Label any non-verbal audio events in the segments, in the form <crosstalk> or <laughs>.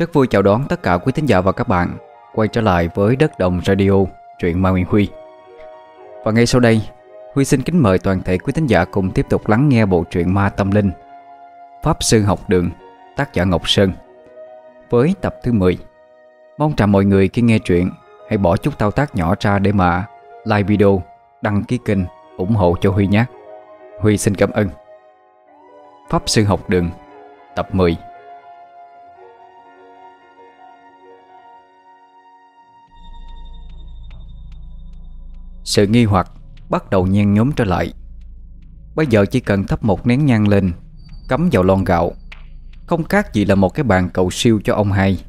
Rất vui chào đón tất cả quý thính giả và các bạn. Quay trở lại với Đất Đồng Radio Truyện Ma Nguyên Huy. Và ngay sau đây Huy xin kính mời toàn thể quý thính giả cùng tiếp tục lắng nghe bộ truyện Ma Tâm Linh Pháp Sư Học Đường Tác giả Ngọc Sơn. Với tập thứ 10 Mong rằng mọi người khi nghe truyện Hãy bỏ chút thao tác nhỏ ra để mà Like video, đăng ký kênh ủng hộ cho Huy nhé. Huy xin cảm ơn. Pháp Sư Học Đường Tập 10 Sự nghi hoặc bắt đầu nhen nhóm trở lại. Bây giờ chỉ cần thắp một nén nhang lên, Cắm vào lon gạo. Không khác gì là một cái bàn cầu siêu cho ông hai.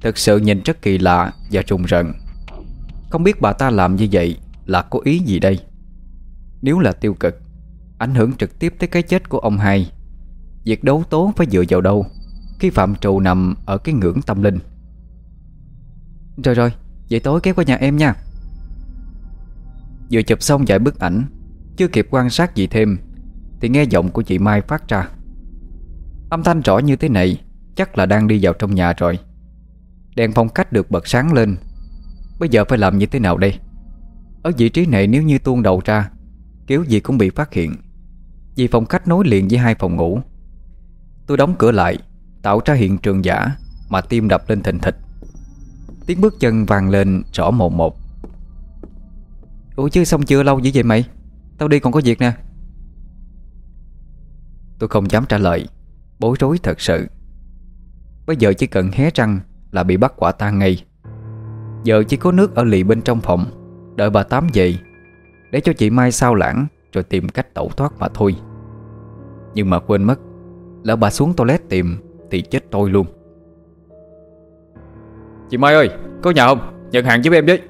Thực sự nhìn rất kỳ lạ và trùng rợn. Không biết bà ta làm như vậy là có ý gì đây? Nếu là tiêu cực, Ảnh hưởng trực tiếp tới cái chết của ông hai, Việc đấu tố phải dựa vào đâu Khi phạm trù nằm ở cái ngưỡng tâm linh? Rồi rồi, Vậy tối kéo qua nhà em nha. Vừa chụp xong vài bức ảnh, Chưa kịp quan sát gì thêm, Thì nghe giọng của chị Mai phát ra. Âm thanh rõ như thế này, Chắc là đang đi vào trong nhà rồi. Đèn phong cách được bật sáng lên. Bây giờ phải làm như thế nào đây? Ở vị trí này nếu như tuôn đầu ra, Kiểu gì cũng bị phát hiện. Vì phòng khách nối liền với hai phòng ngủ. Tôi đóng cửa lại, Tạo ra hiện trường giả Mà tim đập lên thình thịch. Tiếng bước chân vang lên rõ một một. Ủa chứ xong chưa lâu dữ vậy mày? Tao đi còn có việc nè. Tôi không dám trả lời Bối rối thật sự. Bây giờ chỉ cần hé răng Là bị bắt quả tang ngay. Giờ chỉ có nước ở lì bên trong phòng Đợi bà Tám về Để cho chị Mai sao lãng Rồi tìm cách tẩu thoát mà thôi. Nhưng mà quên mất Lỡ bà xuống toilet tìm Thì chết tôi luôn. Chị Mai ơi Có nhà không? Nhận hàng giúp em với.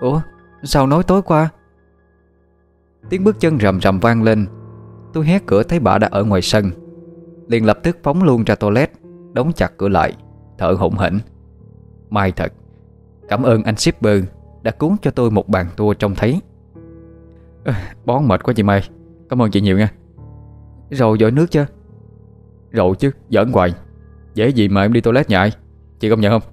Ủa Sao nói tối qua? Tiếng bước chân rầm rầm vang lên. Tôi hé cửa thấy bà đã ở ngoài sân. Liền lập tức phóng luôn ra toilet Đóng chặt cửa lại Thở hổn hển. May thật Cảm ơn anh shipper Đã cuốn cho tôi một bàn tour trông thấy. À, Bón mệt quá chị Mai. Cảm ơn chị nhiều nha. Rồi dội nước chưa Rồi chứ giỡn hoài. Dễ gì mà em đi toilet nhại Chị công nhận không?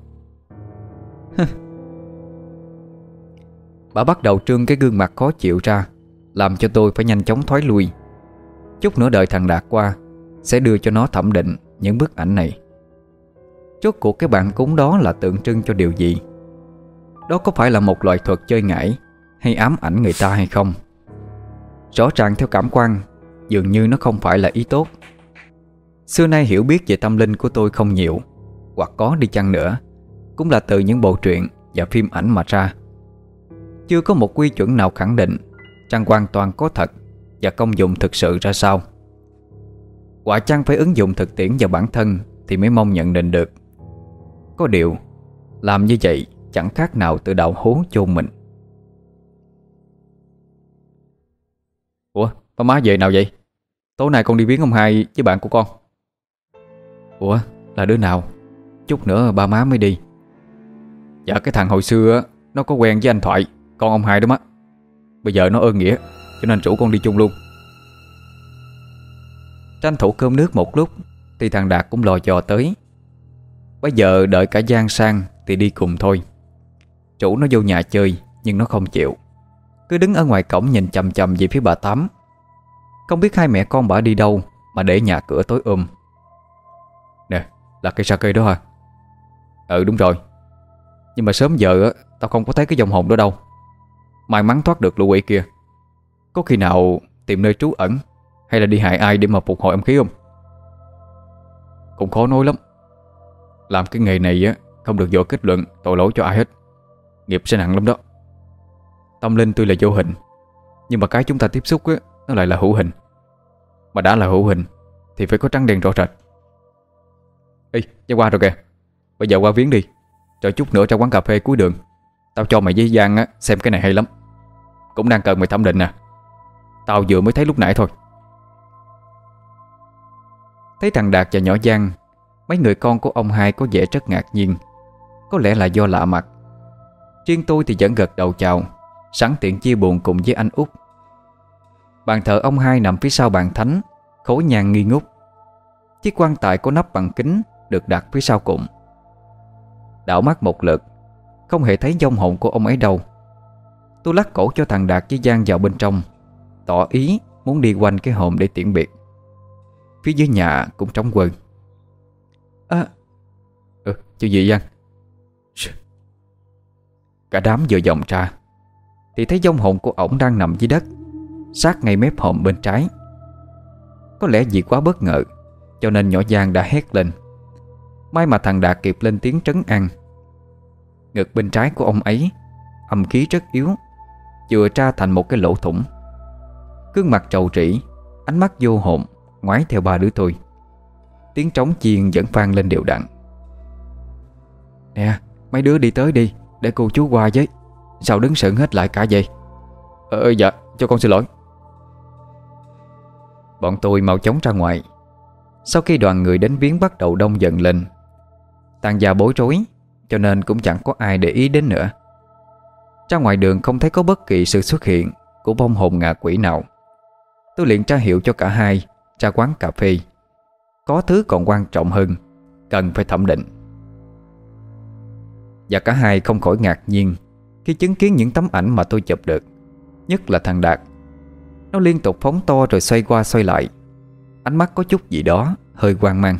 Bà bắt đầu trương cái gương mặt khó chịu ra, Làm cho tôi phải nhanh chóng thoái lui. Chút nữa đợi thằng Đạt qua, Sẽ đưa cho nó thẩm định những bức ảnh này. Chốt cuộc cái bạn cúng đó là tượng trưng cho điều gì? Đó có phải là một loại thuật chơi ngải Hay ám ảnh người ta hay không? Rõ ràng theo cảm quan, Dường như nó không phải là ý tốt. Xưa nay hiểu biết về tâm linh của tôi không nhiều, Hoặc có đi chăng nữa, Cũng là từ những bộ truyện và phim ảnh mà ra chưa có một quy chuẩn nào khẳng định chăng hoàn toàn có thật Và công dụng thực sự ra sao. Quả chăng phải ứng dụng thực tiễn vào bản thân Thì mới mong nhận định được. Có điều, Làm như vậy chẳng khác nào tự đạo hố chôn mình. Ủa ba má về nào vậy? Tối nay con đi viếng ông hai với bạn của con. Ủa, là đứa nào? Chút nữa ba má mới đi. Dạ cái thằng hồi xưa Nó có quen với anh Thoại con ông hai đó má. Bây giờ nó ơn nghĩa, Cho nên chủ con đi chung luôn. Tranh thủ cơm nước một lúc, Thì thằng Đạt cũng lò dò tới. Bây giờ đợi cả Giang sang Thì đi cùng thôi. Chủ nó vô nhà chơi, Nhưng nó không chịu. Cứ đứng ở ngoài cổng nhìn chầm chầm về phía bà Tám. Không biết hai mẹ con bà đi đâu Mà để nhà cửa tối ôm Nè, là cây sa cây đó hả? Ừ đúng rồi. Nhưng mà sớm giờ Tao không có thấy cái dòng hồn đó đâu. May mắn thoát được lũ quỷ kia. Có khi nào tìm nơi trú ẩn Hay là đi hại ai để mà phục hồi âm khí không? Cũng khó nói lắm. Làm cái nghề này á Không được dội kết luận tội lỗi cho ai hết. Nghiệp sẽ nặng lắm đó. Tâm linh tuy là vô hình Nhưng mà cái chúng ta tiếp xúc á Nó lại là hữu hình. Mà đã là hữu hình Thì phải có trắng đen rõ rệt. Ê, ra qua rồi kìa. Bây giờ qua viếng đi. Rồi chút nữa ra quán cà phê cuối đường. Tao cho mày với Giang á, xem cái này hay lắm. Cũng đang cần mày thẩm định nè. Tao vừa mới thấy lúc nãy thôi. Thấy thằng Đạt và nhỏ Giang Mấy người con của ông hai có vẻ rất ngạc nhiên. Có lẽ là do lạ mặt. Riêng tôi thì vẫn gật đầu chào Sẵn tiện chia buồn cùng với anh út. Bàn thờ ông hai nằm phía sau bàn thánh Khối nhang nghi ngút. Chiếc quan tài có nắp bằng kính Được đặt phía sau cùng Đảo mắt một lượt không hề thấy dông hồn của ông ấy đâu. Tôi lắc cổ cho thằng Đạt với Giang vào bên trong Tỏ ý muốn đi quanh cái hòm để tiễn biệt. Phía dưới nhà cũng trống quên À. Ừ, chuyện gì Giang? Cả đám vừa vòng ra Thì thấy dông hồn của ổng đang nằm dưới đất Sát ngay mép hòm bên trái. Có lẽ vì quá bất ngờ Cho nên nhỏ Giang đã hét lên. May mà thằng Đạt kịp lên tiếng trấn an Ngực bên trái của ông ấy. Âm khí rất yếu Chừa ra thành một cái lỗ thủng. Cương mặt trầu trĩ, Ánh mắt vô hồn, Ngoái theo ba đứa tôi. Tiếng trống chiên vẫn vang lên đều đặn. Nè, Mấy đứa đi tới đi, Để cô chú qua với. Sao đứng sững hết lại cả vậy? Ờ, ờ dạ cho con xin lỗi. Bọn tôi mau chóng ra ngoài. Sau khi đoàn người đến viếng bắt đầu đông dần lên, Tàn già bối rối cho nên cũng chẳng có ai để ý đến nữa. Ra ngoài đường không thấy có bất kỳ sự xuất hiện Của bông hồn ngạ quỷ nào. Tôi liền tra hiệu cho cả hai Ra quán cà phê. Có thứ còn quan trọng hơn Cần phải thẩm định. Và cả hai không khỏi ngạc nhiên Khi chứng kiến những tấm ảnh mà tôi chụp được Nhất là thằng Đạt. Nó liên tục phóng to rồi xoay qua xoay lại. Ánh mắt có chút gì đó Hơi hoang mang.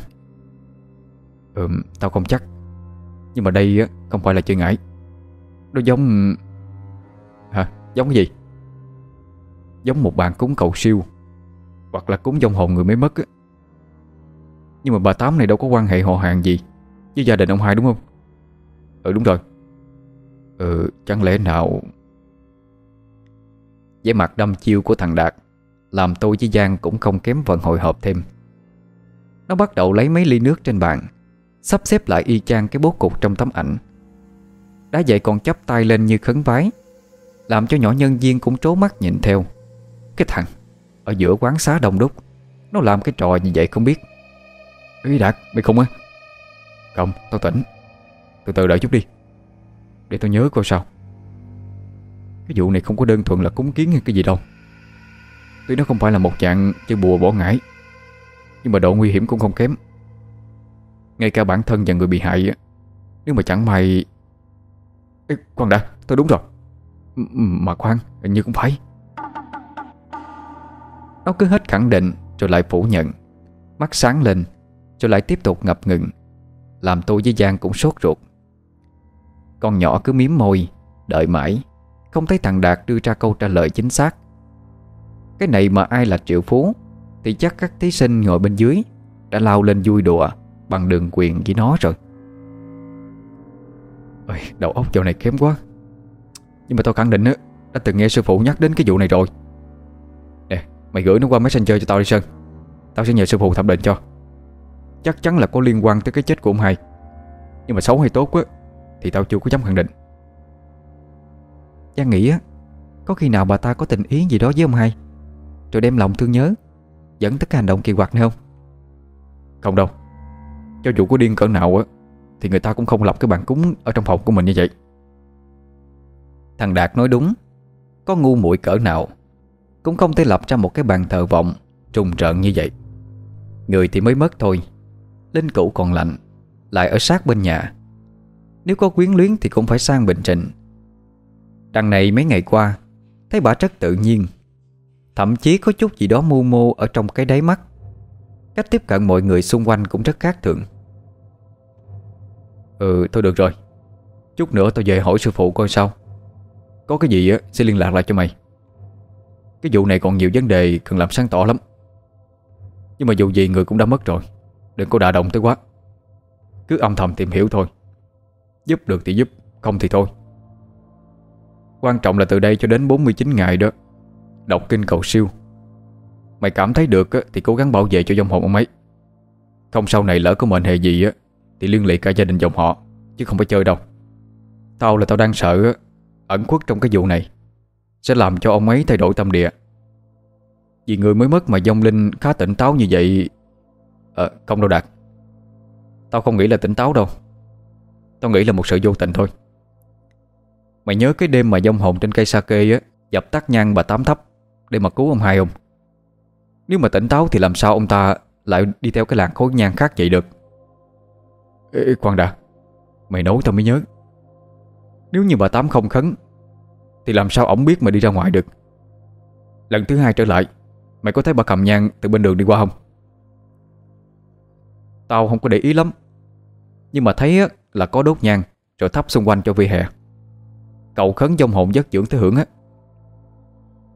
Ừm, tao không chắc. Nhưng mà đây không phải là chuyện ngải Nó giống... Hả? Giống cái gì? Giống một bàn cúng cầu siêu, Hoặc là cúng dông hồn người mới mất á Nhưng mà bà Tám này đâu có quan hệ họ hàng gì Với gia đình ông hai đúng không? Ừ đúng rồi Ừ chẳng lẽ nào với mặt đâm chiêu của thằng Đạt, Làm tôi với Giang cũng không kém phần hồi hộp thêm Nó bắt đầu lấy mấy ly nước trên bàn Sắp xếp lại y chang cái bố cục trong tấm ảnh. Đã vậy còn chắp tay lên như khấn vái, Làm cho nhỏ nhân viên cũng trố mắt nhìn theo. Cái thằng, Ở giữa quán xá đông đúc, Nó làm cái trò như vậy không biết. Ý Đạt, mày không á? Không, tao tỉnh. Từ từ đợi chút đi, Để tao nhớ coi sao. Cái vụ này không có đơn thuần là cúng kiến hay cái gì đâu. Tuy nó không phải là một dạng chơi bùa bỏ ngải, Nhưng mà độ nguy hiểm cũng không kém ngay cả bản thân và người bị hại Nếu mà chẳng may Ê, Khoan đã, tôi đúng rồi. Mà khoan, hình như cũng phải. Nó cứ hết khẳng định Rồi lại phủ nhận. Mắt sáng lên Rồi lại tiếp tục ngập ngừng Làm tôi với Giang cũng sốt ruột. Con nhỏ cứ miếm môi Đợi mãi Không thấy thằng Đạt đưa ra câu trả lời chính xác. Cái này mà ai là triệu phú Thì chắc các thí sinh ngồi bên dưới Đã lao lên vui đùa. Bằng đường quyền với nó rồi. Ôi, Đầu óc dạo này kém quá. Nhưng mà tao khẳng định á Đã từng nghe sư phụ nhắc đến cái vụ này rồi. Nè mày gửi nó qua messenger cho tao đi Sơn. Tao sẽ nhờ sư phụ thẩm định cho. Chắc chắn là có liên quan tới cái chết của ông hai. Nhưng mà xấu hay tốt á Thì tao chưa có dám khẳng định. Giang nghĩ á Có khi nào bà ta có tình ý gì đó với ông hai Rồi đem lòng thương nhớ Dẫn tới cái hành động kỳ quặc này không? Không đâu cho dù có điên cỡ nào á, Thì người ta cũng không lập cái bàn cúng Ở trong phòng của mình như vậy. Thằng Đạt nói đúng, Có ngu muội cỡ nào Cũng không thể lập ra một cái bàn thờ vọng Trùng trợn như vậy. Người thì mới mất thôi, Linh cũ còn lạnh Lại ở sát bên nhà. Nếu có quyến luyến thì cũng phải sang bình trình. Đằng này mấy ngày qua, Thấy bà rất tự nhiên, Thậm chí có chút gì đó mưu mô Ở trong cái đáy mắt. Cách tiếp cận mọi người xung quanh cũng rất khác thường. Ừ thôi được rồi. Chút nữa tao về hỏi sư phụ coi sao. Có cái gì á, sẽ liên lạc lại cho mày. Cái vụ này còn nhiều vấn đề cần làm sáng tỏ lắm. Nhưng mà dù gì người cũng đã mất rồi. Đừng có đả động tới quá. Cứ âm thầm tìm hiểu thôi. Giúp được thì giúp, Không thì thôi. Quan trọng là từ đây cho đến 49 ngày đó, Đọc kinh cầu siêu. Mày cảm thấy được thì cố gắng bảo vệ cho dòng hồn ông ấy Không, sau này lỡ có mệnh hệ gì Thì liên lụy cả gia đình dòng họ, Chứ không phải chơi đâu. Tao là tao đang sợ Ẩn khuất trong cái vụ này, Sẽ làm cho ông ấy thay đổi tâm địa. Vì người mới mất mà dông linh khá tỉnh táo như vậy Ờ không đâu Đạt. Tao không nghĩ là tỉnh táo đâu. Tao nghĩ là một sự vô tình thôi. Mày nhớ cái đêm mà dông hồn trên cây sake á, Dập tắt nhang bà tám thấp Để mà cứu ông hai không nếu mà tỉnh táo thì làm sao ông ta Lại đi theo cái làng khối nhang khác vậy được? Ê, khoan đã Mày nói tao mới nhớ. Nếu như bà Tám không khấn Thì làm sao ổng biết mà đi ra ngoài được? Lần thứ hai trở lại Mày có thấy bà cầm nhang từ bên đường đi qua không? Tao không có để ý lắm Nhưng mà thấy là có đốt nhang Rồi thắp xung quanh cho vi hè. Cậu khấn trong hồn giấc dưỡng tới hưởng á.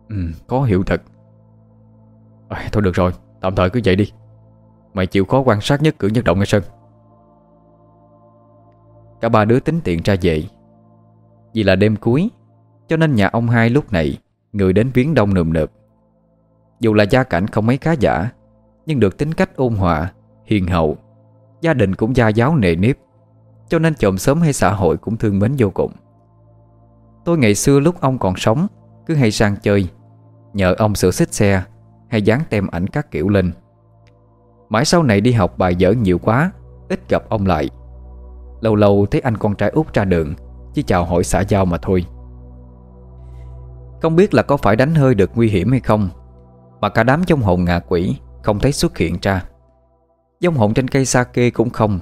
Ừ có hiệu thật à, Thôi được rồi Tạm thời cứ vậy đi. Mày chịu khó quan sát nhất cử nhất động nghe Sơn. Cả ba đứa tính tiện ra về Vì là đêm cuối Cho nên nhà ông hai lúc này Người đến viếng đông nườm nượp. Dù là gia cảnh không mấy khá giả Nhưng được tính cách ôn hòa Hiền hậu Gia đình cũng gia giáo nề nếp Cho nên chồng sớm hay xã hội cũng thương mến vô cùng. Tôi ngày xưa lúc ông còn sống Cứ hay sang chơi Nhờ ông sửa xích xe hay dán tem ảnh các kiểu lên. Mãi sau này đi học bài dở nhiều quá, Ít gặp ông lại. Lâu lâu thấy anh con trai út ra đường, Chỉ chào hỏi xã giao mà thôi. Không biết là có phải đánh hơi được nguy hiểm hay không, Mà cả đám trong hồn ngạ quỷ Không thấy xuất hiện ra. Dông hồn trên cây sa kê cũng không.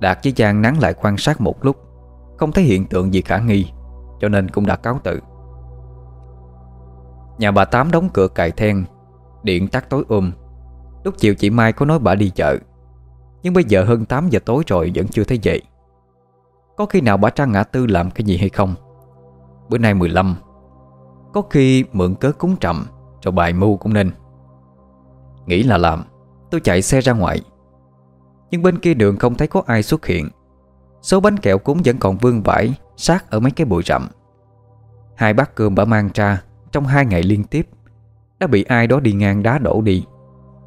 Đạt với Giang nắng lại quan sát một lúc, Không thấy hiện tượng gì khả nghi, Cho nên cũng đã cáo tự Nhà bà Tám đóng cửa cài then Điện tắt tối ôm Lúc chiều chị Mai có nói bà đi chợ. Nhưng bây giờ hơn 8 giờ tối rồi Vẫn chưa thấy dậy. Có khi nào bà ra ngã tư làm cái gì hay không? Bữa nay 15 Có khi mượn cớ cúng trầm, Rồi bài mưu cũng nên. Nghĩ là làm, Tôi chạy xe ra ngoài. Nhưng bên kia đường không thấy có ai xuất hiện. Số bánh kẹo cúng vẫn còn vương vãi, Sát ở mấy cái bụi rậm. Hai bát cơm bà mang ra, Trong hai ngày liên tiếp. Đã bị ai đó đi ngang đá đổ đi.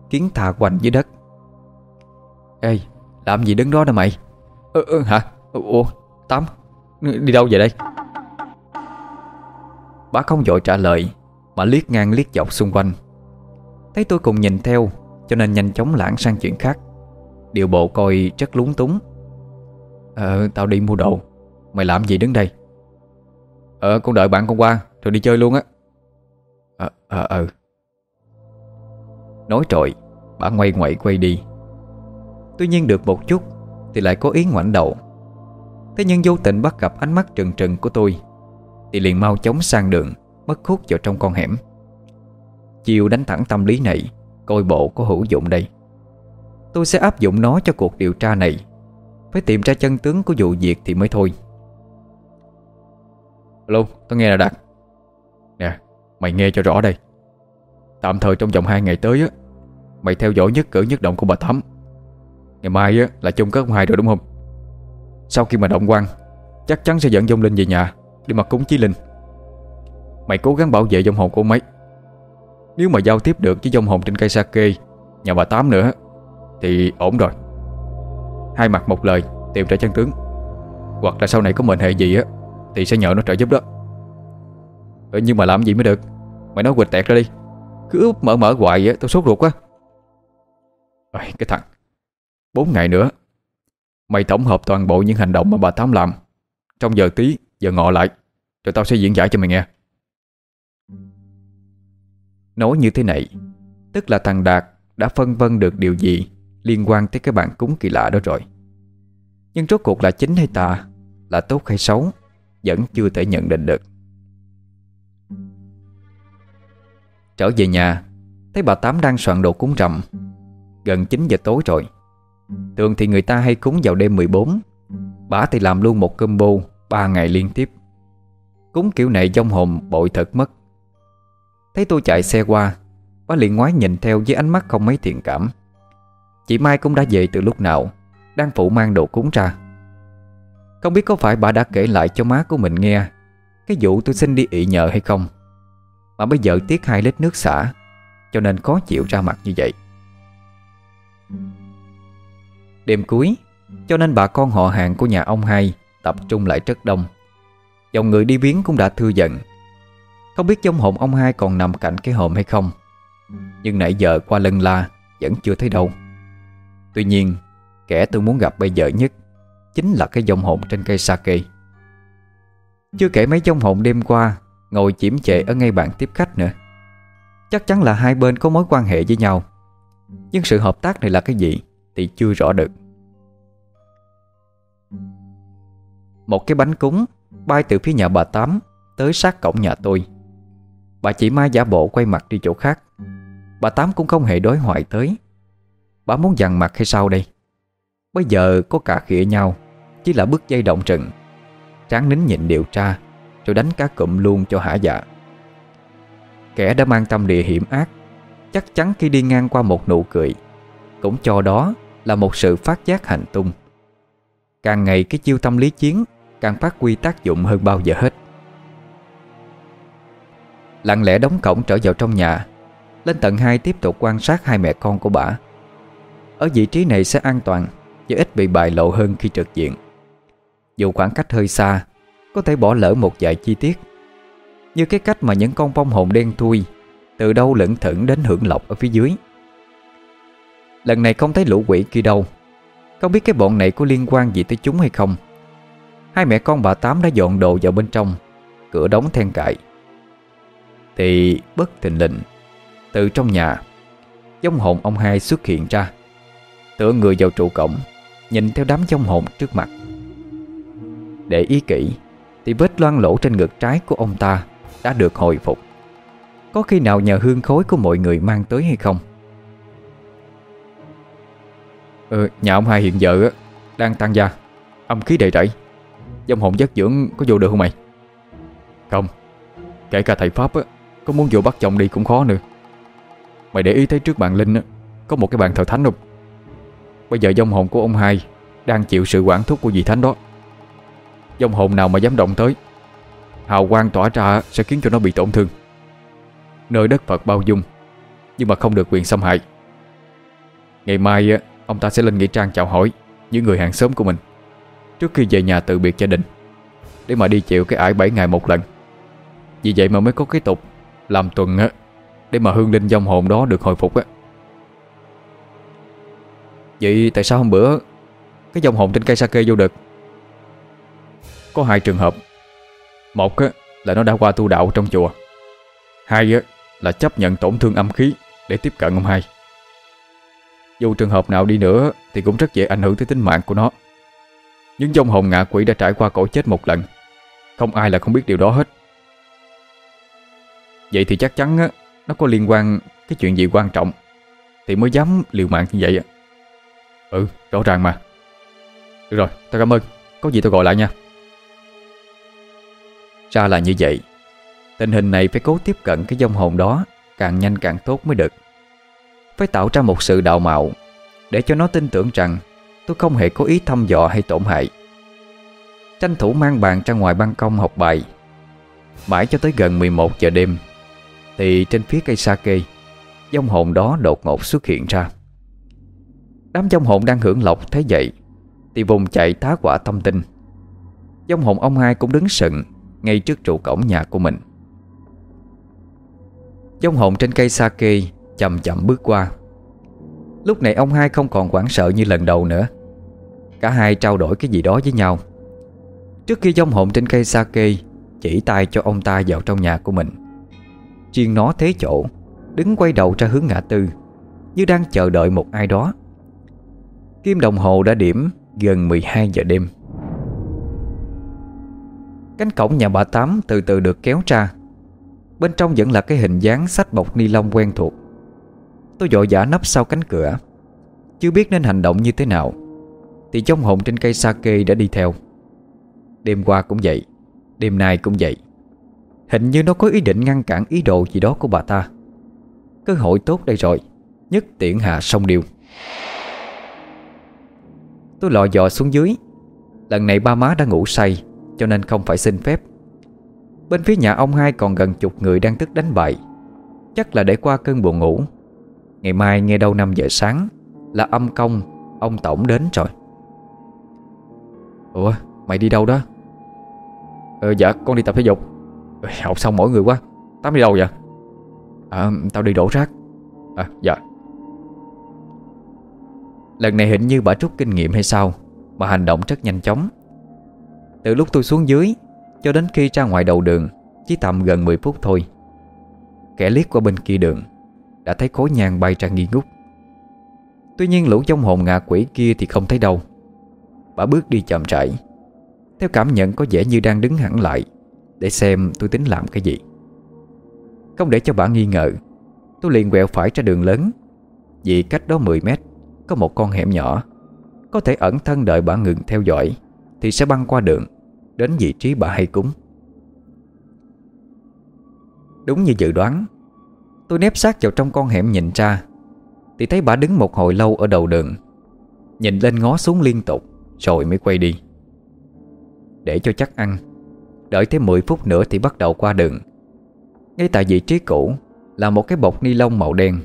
Kiến thà quanh dưới đất. Ê làm gì đứng đó nè mày? Ơ ừ, hả? Ủa Tám Đi đâu vậy đây? Bà không vội trả lời Mà liếc ngang liếc dọc xung quanh. Thấy tôi cùng nhìn theo Cho nên nhanh chóng lãng sang chuyện khác. Điều bộ coi rất lúng túng. Ờ tao đi mua đồ. Mày làm gì đứng đây? Ờ con đợi bạn con qua Rồi đi chơi luôn á. Ờ ờ ờ. Nói trội Bà ngoay ngoậy quay đi. Tuy nhiên được một chút Thì lại có ý ngoảnh đầu. Thế nhưng vô tình bắt gặp ánh mắt trừng trừng của tôi Thì liền mau chóng sang đường Mất khúc vào trong con hẻm. Chiều đánh thẳng tâm lý này Coi bộ có hữu dụng đây. Tôi sẽ áp dụng nó cho cuộc điều tra này. Phải tìm ra chân tướng của vụ việc thì mới thôi. Alo, tao nghe là Đạt. Nè, mày nghe cho rõ đây. Tạm thời trong vòng 2 ngày tới á Mày theo dõi nhất cử nhất động của bà Thắm. Ngày mai á là chung cất hai rồi đúng không? Sau khi mà động quan Chắc chắn sẽ dẫn dông linh về nhà Để mà cúng chí linh. Mày cố gắng bảo vệ dông hồn của mấy Nếu mà giao tiếp được với dông hồn trên cây sake Nhà bà Tám nữa Thì ổn rồi. Hai mặt một lời tìm ra chân tướng. Hoặc là sau này có mệnh hệ gì á Thì sẽ nhờ nó trợ giúp đó. Ừ, Nhưng mà làm gì mới được? Mày nói quịch tẹt ra đi. Cứ úp mở mở hoài vậy Tao sốt ruột quá. Ôi, cái thằng. Bốn ngày nữa Mày tổng hợp toàn bộ những hành động mà bà Tám làm. Trong giờ tí, giờ ngọ lại Rồi tao sẽ diễn giải cho mày nghe. Nói như thế này Tức là thằng Đạt đã phân vân được điều gì Liên quan tới cái bàn cúng kỳ lạ đó rồi. Nhưng rốt cuộc là chính hay tà Là tốt hay xấu Vẫn chưa thể nhận định được. Trở về nhà, Thấy bà Tám đang soạn đồ cúng trầm Gần 9 giờ tối rồi. Thường thì người ta hay cúng vào đêm 14 Bà thì làm luôn một combo 3 ngày liên tiếp. Cúng kiểu này trong hồn bội thật mất. Thấy tôi chạy xe qua, Bà liền ngoái nhìn theo với ánh mắt không mấy thiện cảm. Chị Mai cũng đã về từ lúc nào, Đang phụ mang đồ cúng ra. Không biết có phải bà đã kể lại cho má của mình nghe, Cái vụ tôi xin đi ị nhờ hay không. Mà bây giờ tiếc hai lít nước xả, Cho nên khó chịu ra mặt như vậy. Đêm cuối, Cho nên bà con họ hàng của nhà ông hai Tập trung lại rất đông. Dòng người đi viếng cũng đã thư dần. Không biết trong hồn ông hai còn nằm cạnh cái hòm hay không, Nhưng nãy giờ qua lân la Vẫn chưa thấy đâu. Tuy nhiên, Kẻ tôi muốn gặp bây giờ nhất Chính là cái dòng hồn trên cây sake Chưa kể mấy dòng hồn đêm qua Ngồi chiếm chệ ở ngay bàn tiếp khách nữa. Chắc chắn là hai bên có mối quan hệ với nhau. Nhưng sự hợp tác này là cái gì Thì chưa rõ được. Một cái bánh cúng Bay từ phía nhà bà Tám Tới sát cổng nhà tôi. Bà chỉ Mai giả bộ quay mặt đi chỗ khác. Bà Tám cũng không hề đối hoại tới. Bà muốn dằn mặt hay sao đây? Bây giờ có cả khịa nhau Chỉ là bức dây động trừng. Tráng nín nhịn điều tra rồi đánh cá cụm luôn cho hả dạ. Kẻ đã mang tâm địa hiểm ác, Chắc chắn khi đi ngang qua một nụ cười, Cũng cho đó là một sự phát giác hành tung. Càng ngày cái chiêu tâm lý chiến Càng phát huy tác dụng hơn bao giờ hết. Lặng lẽ đóng cổng trở vào trong nhà, Lên tầng hai tiếp tục quan sát hai mẹ con của bà. Ở vị trí này sẽ an toàn Và ít bị bại lộ hơn khi trực diện. Dù khoảng cách hơi xa có thể bỏ lỡ một vài chi tiết. Như cái cách mà những con vong hồn đen thui, Từ đâu lững thững đến hưởng lộc ở phía dưới. Lần này không thấy lũ quỷ kia đâu. Không biết cái bọn này có liên quan gì tới chúng hay không. Hai mẹ con bà Tám đã dọn đồ vào bên trong, Cửa đóng then cại Thì bất thình lình, Từ trong nhà, Dông hồn ông hai xuất hiện ra. Tựa người vào trụ cổng, Nhìn theo đám dông hồn trước mặt. Để ý kỹ thì vết loang lỗ trên ngực trái của ông ta Đã được hồi phục. Có khi nào nhờ hương khối của mọi người mang tới hay không? Ừ, Nhà ông hai hiện giờ Đang tăng gia Âm khí đầy rẫy. Dòng hồn giấc dưỡng có vô được không mày? Không. Kể cả thầy Pháp á Có muốn vô bắt chồng đi cũng khó nữa. Mày để ý thấy trước bàn Linh á Có một cái bàn thờ thánh không? Bây giờ dòng hồn của ông hai Đang chịu sự quản thúc của vị thánh đó. Dòng hồn nào mà dám động tới. Hào quang tỏa ra sẽ khiến cho nó bị tổn thương. Nơi đất Phật bao dung, Nhưng mà không được quyền xâm hại. Ngày mai Ông ta sẽ lên nghĩa trang chào hỏi Những người hàng xóm của mình Trước khi về nhà tự biệt gia đình, Để mà đi chịu cái ải 7 ngày một lần. Vì vậy mà mới có cái tục Làm tuần, á, Để mà hương linh dòng hồn đó được hồi phục, á. Vậy tại sao hôm bữa, Cái dòng hồn trên cây sake vô được có hai trường hợp. Một là nó đã qua tu đạo trong chùa. Hai là chấp nhận tổn thương âm khí Để tiếp cận ông hai. Dù trường hợp nào đi nữa Thì cũng rất dễ ảnh hưởng tới tính mạng của nó. Những dòng hồn ngạ quỷ đã trải qua cổ chết một lần. Không ai là không biết điều đó hết. Vậy thì chắc chắn Nó có liên quan cái chuyện gì quan trọng Thì mới dám liều mạng như vậy Ừ rõ ràng mà. Được rồi tao cảm ơn. Có gì tao gọi lại nha. Ra là như vậy. Tình hình này phải cố tiếp cận cái dòng hồn đó, Càng nhanh càng tốt mới được. Phải tạo ra một sự đạo mạo, Để cho nó tin tưởng rằng Tôi không hề có ý thăm dò hay tổn hại. Tranh thủ mang bàn ra ngoài ban công học bài. Mãi cho tới gần 11 giờ đêm, Thì trên phía cây sake Dông hồn đó đột ngột xuất hiện ra. Đám dông hồn đang hưởng lộc thấy vậy, Thì vùng chạy tá quả tâm tinh. Dông hồn ông hai cũng đứng sừng ngay trước trụ cổng nhà của mình. Giống hồn trên cây sake Chậm chậm bước qua. Lúc này ông hai không còn hoảng sợ như lần đầu nữa. Cả hai trao đổi cái gì đó với nhau. Trước khi giống hồn trên cây sake Chỉ tay cho ông ta vào trong nhà của mình, Chiên nó thế chỗ, Đứng quay đầu ra hướng ngã tư, Như đang chờ đợi một ai đó. Kim đồng hồ đã điểm gần 12 giờ đêm. Cánh cổng nhà bà Tám từ từ được kéo ra. Bên trong vẫn là cái hình dáng sách bọc ni lông quen thuộc. Tôi dội vã nấp sau cánh cửa. Chưa biết nên hành động như thế nào, Thì trong hồn trên cây sake đã đi theo. Đêm qua cũng vậy, Đêm nay cũng vậy. Hình như nó có ý định ngăn cản ý đồ gì đó của bà ta. Cơ hội tốt đây rồi, Nhất tiễn hạ xong điều Tôi lò dò xuống dưới. Lần này ba má đã ngủ say. Cho nên không phải xin phép. Bên phía nhà ông hai còn gần chục người đang thức đánh bài. Chắc là để qua cơn buồn ngủ. Ngày mai nghe đâu 5 giờ sáng, Là âm công, Ông Tổng đến rồi. Ủa, mày đi đâu đó? Ờ dạ con đi tập thể dục. Học xong mỗi người quá. Tám đi đâu vậy? À tao đi đổ rác. À dạ. Lần này hình như bà rút kinh nghiệm hay sao? Mà hành động rất nhanh chóng. Từ lúc tôi xuống dưới, Cho đến khi ra ngoài đầu đường, Chỉ tầm gần 10 phút thôi. Kẻ liếc qua bên kia đường, đã thấy khối nhang bay ra nghi ngút. Tuy nhiên lũ trong hồn ngạ quỷ kia thì không thấy đâu. Bà bước đi chậm rãi, Theo cảm nhận có vẻ như đang đứng hẳn lại, Để xem tôi tính làm cái gì. Không để cho bà nghi ngờ, Tôi liền quẹo phải ra đường lớn. Vì cách đó 10 mét, Có một con hẻm nhỏ, Có thể ẩn thân đợi bà ngừng theo dõi, Thì sẽ băng qua đường. Đến vị trí bà hay cúng. Đúng như dự đoán, Tôi nép sát vào trong con hẻm nhìn ra, Thì thấy bà đứng một hồi lâu ở đầu đường, Nhìn lên ngó xuống liên tục, Rồi mới quay đi. Để cho chắc ăn, Đợi thêm 10 phút nữa thì bắt đầu qua đường. Ngay tại vị trí cũ Là một cái bọc ni lông màu đen,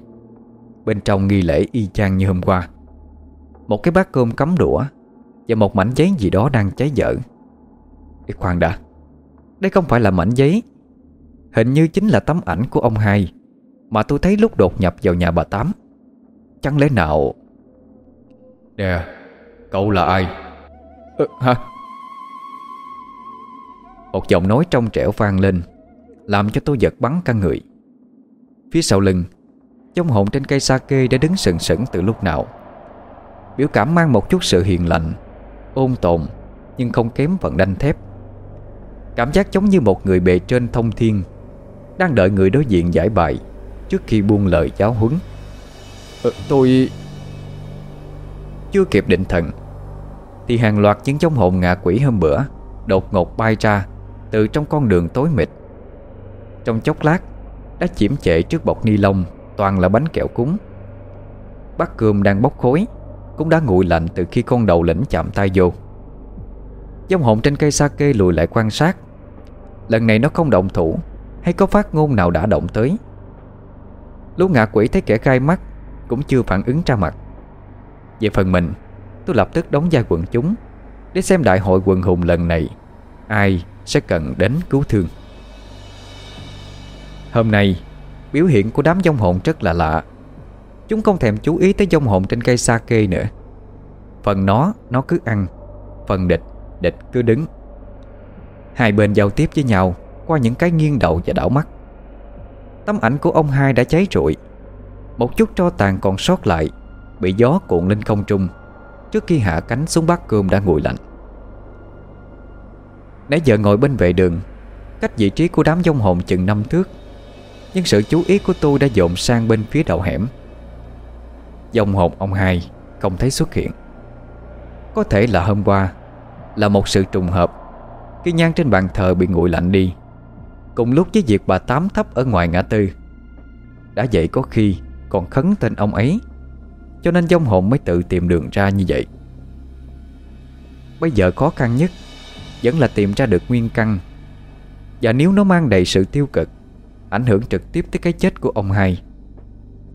Bên trong nghi lễ y chang như hôm qua. Một cái bát cơm cắm đũa Và một mảnh giấy gì đó đang cháy dở. Ê, Khoan đã. Đây không phải là mảnh giấy. Hình như chính là tấm ảnh của ông hai Mà tôi thấy lúc đột nhập vào nhà bà Tám. Chẳng lẽ nào? Nè Cậu là ai? Ờ, Hả? Một giọng nói trong trẻo vang lên Làm cho tôi giật bắn cả người. Phía sau lưng Trong hồn trên cây sake đã đứng sừng sững từ lúc nào. Biểu cảm mang một chút sự hiền lành Ôn tồn Nhưng không kém phần đanh thép Cảm giác giống như một người bề trên thông thiên Đang đợi người đối diện giải bài Trước khi buông lời giáo huấn. Ờ, Tôi chưa kịp định thần Thì hàng loạt những giống hồn ngạ quỷ hôm bữa Đột ngột bay ra Từ trong con đường tối mịt. Trong chốc lát Đã chiếm trệ trước bọc ni lông Toàn là bánh kẹo cúng. Bát cơm đang bốc khối Cũng đã nguội lạnh từ khi con đầu lĩnh chạm tay vô. Dông hồn trên cây sake lùi lại quan sát Lần này nó không động thủ Hay có phát ngôn nào đã động tới? Lũ ngạ quỷ thấy kẻ gai mắt Cũng chưa phản ứng ra mặt. Về phần mình Tôi lập tức đóng vai quần chúng Để xem đại hội quần hùng lần này Ai sẽ cần đến cứu thương. Hôm nay Biểu hiện của đám dông hồn rất là lạ. Chúng không thèm chú ý tới dông hồn trên cây sa kê nữa. Phần nó, nó cứ ăn Phần địch, địch cứ đứng. Hai bên giao tiếp với nhau Qua những cái nghiêng đầu và đảo mắt. Tấm ảnh của ông hai đã cháy rụi. Một chút tro tàn còn sót lại, Bị gió cuộn lên không trung, Trước khi hạ cánh xuống bát cơm đã nguội lạnh. Nãy giờ ngồi bên vệ đường, Cách vị trí của đám dông hồn chừng năm thước, Nhưng sự chú ý của tôi đã dồn sang bên phía đầu hẻm. Dông hồn ông hai Không thấy xuất hiện. Có thể là hôm qua, Là một sự trùng hợp khi nhang trên bàn thờ bị nguội lạnh đi. Cùng lúc với việc bà Tám thấp ở ngoài ngã tư. Đã vậy có khi Còn khấn tên ông ấy, cho nên dông hồn mới tự tìm đường ra như vậy. Bây giờ khó khăn nhất Vẫn là tìm ra được nguyên căn, Và nếu nó mang đầy sự tiêu cực, Ảnh hưởng trực tiếp tới cái chết của ông hai,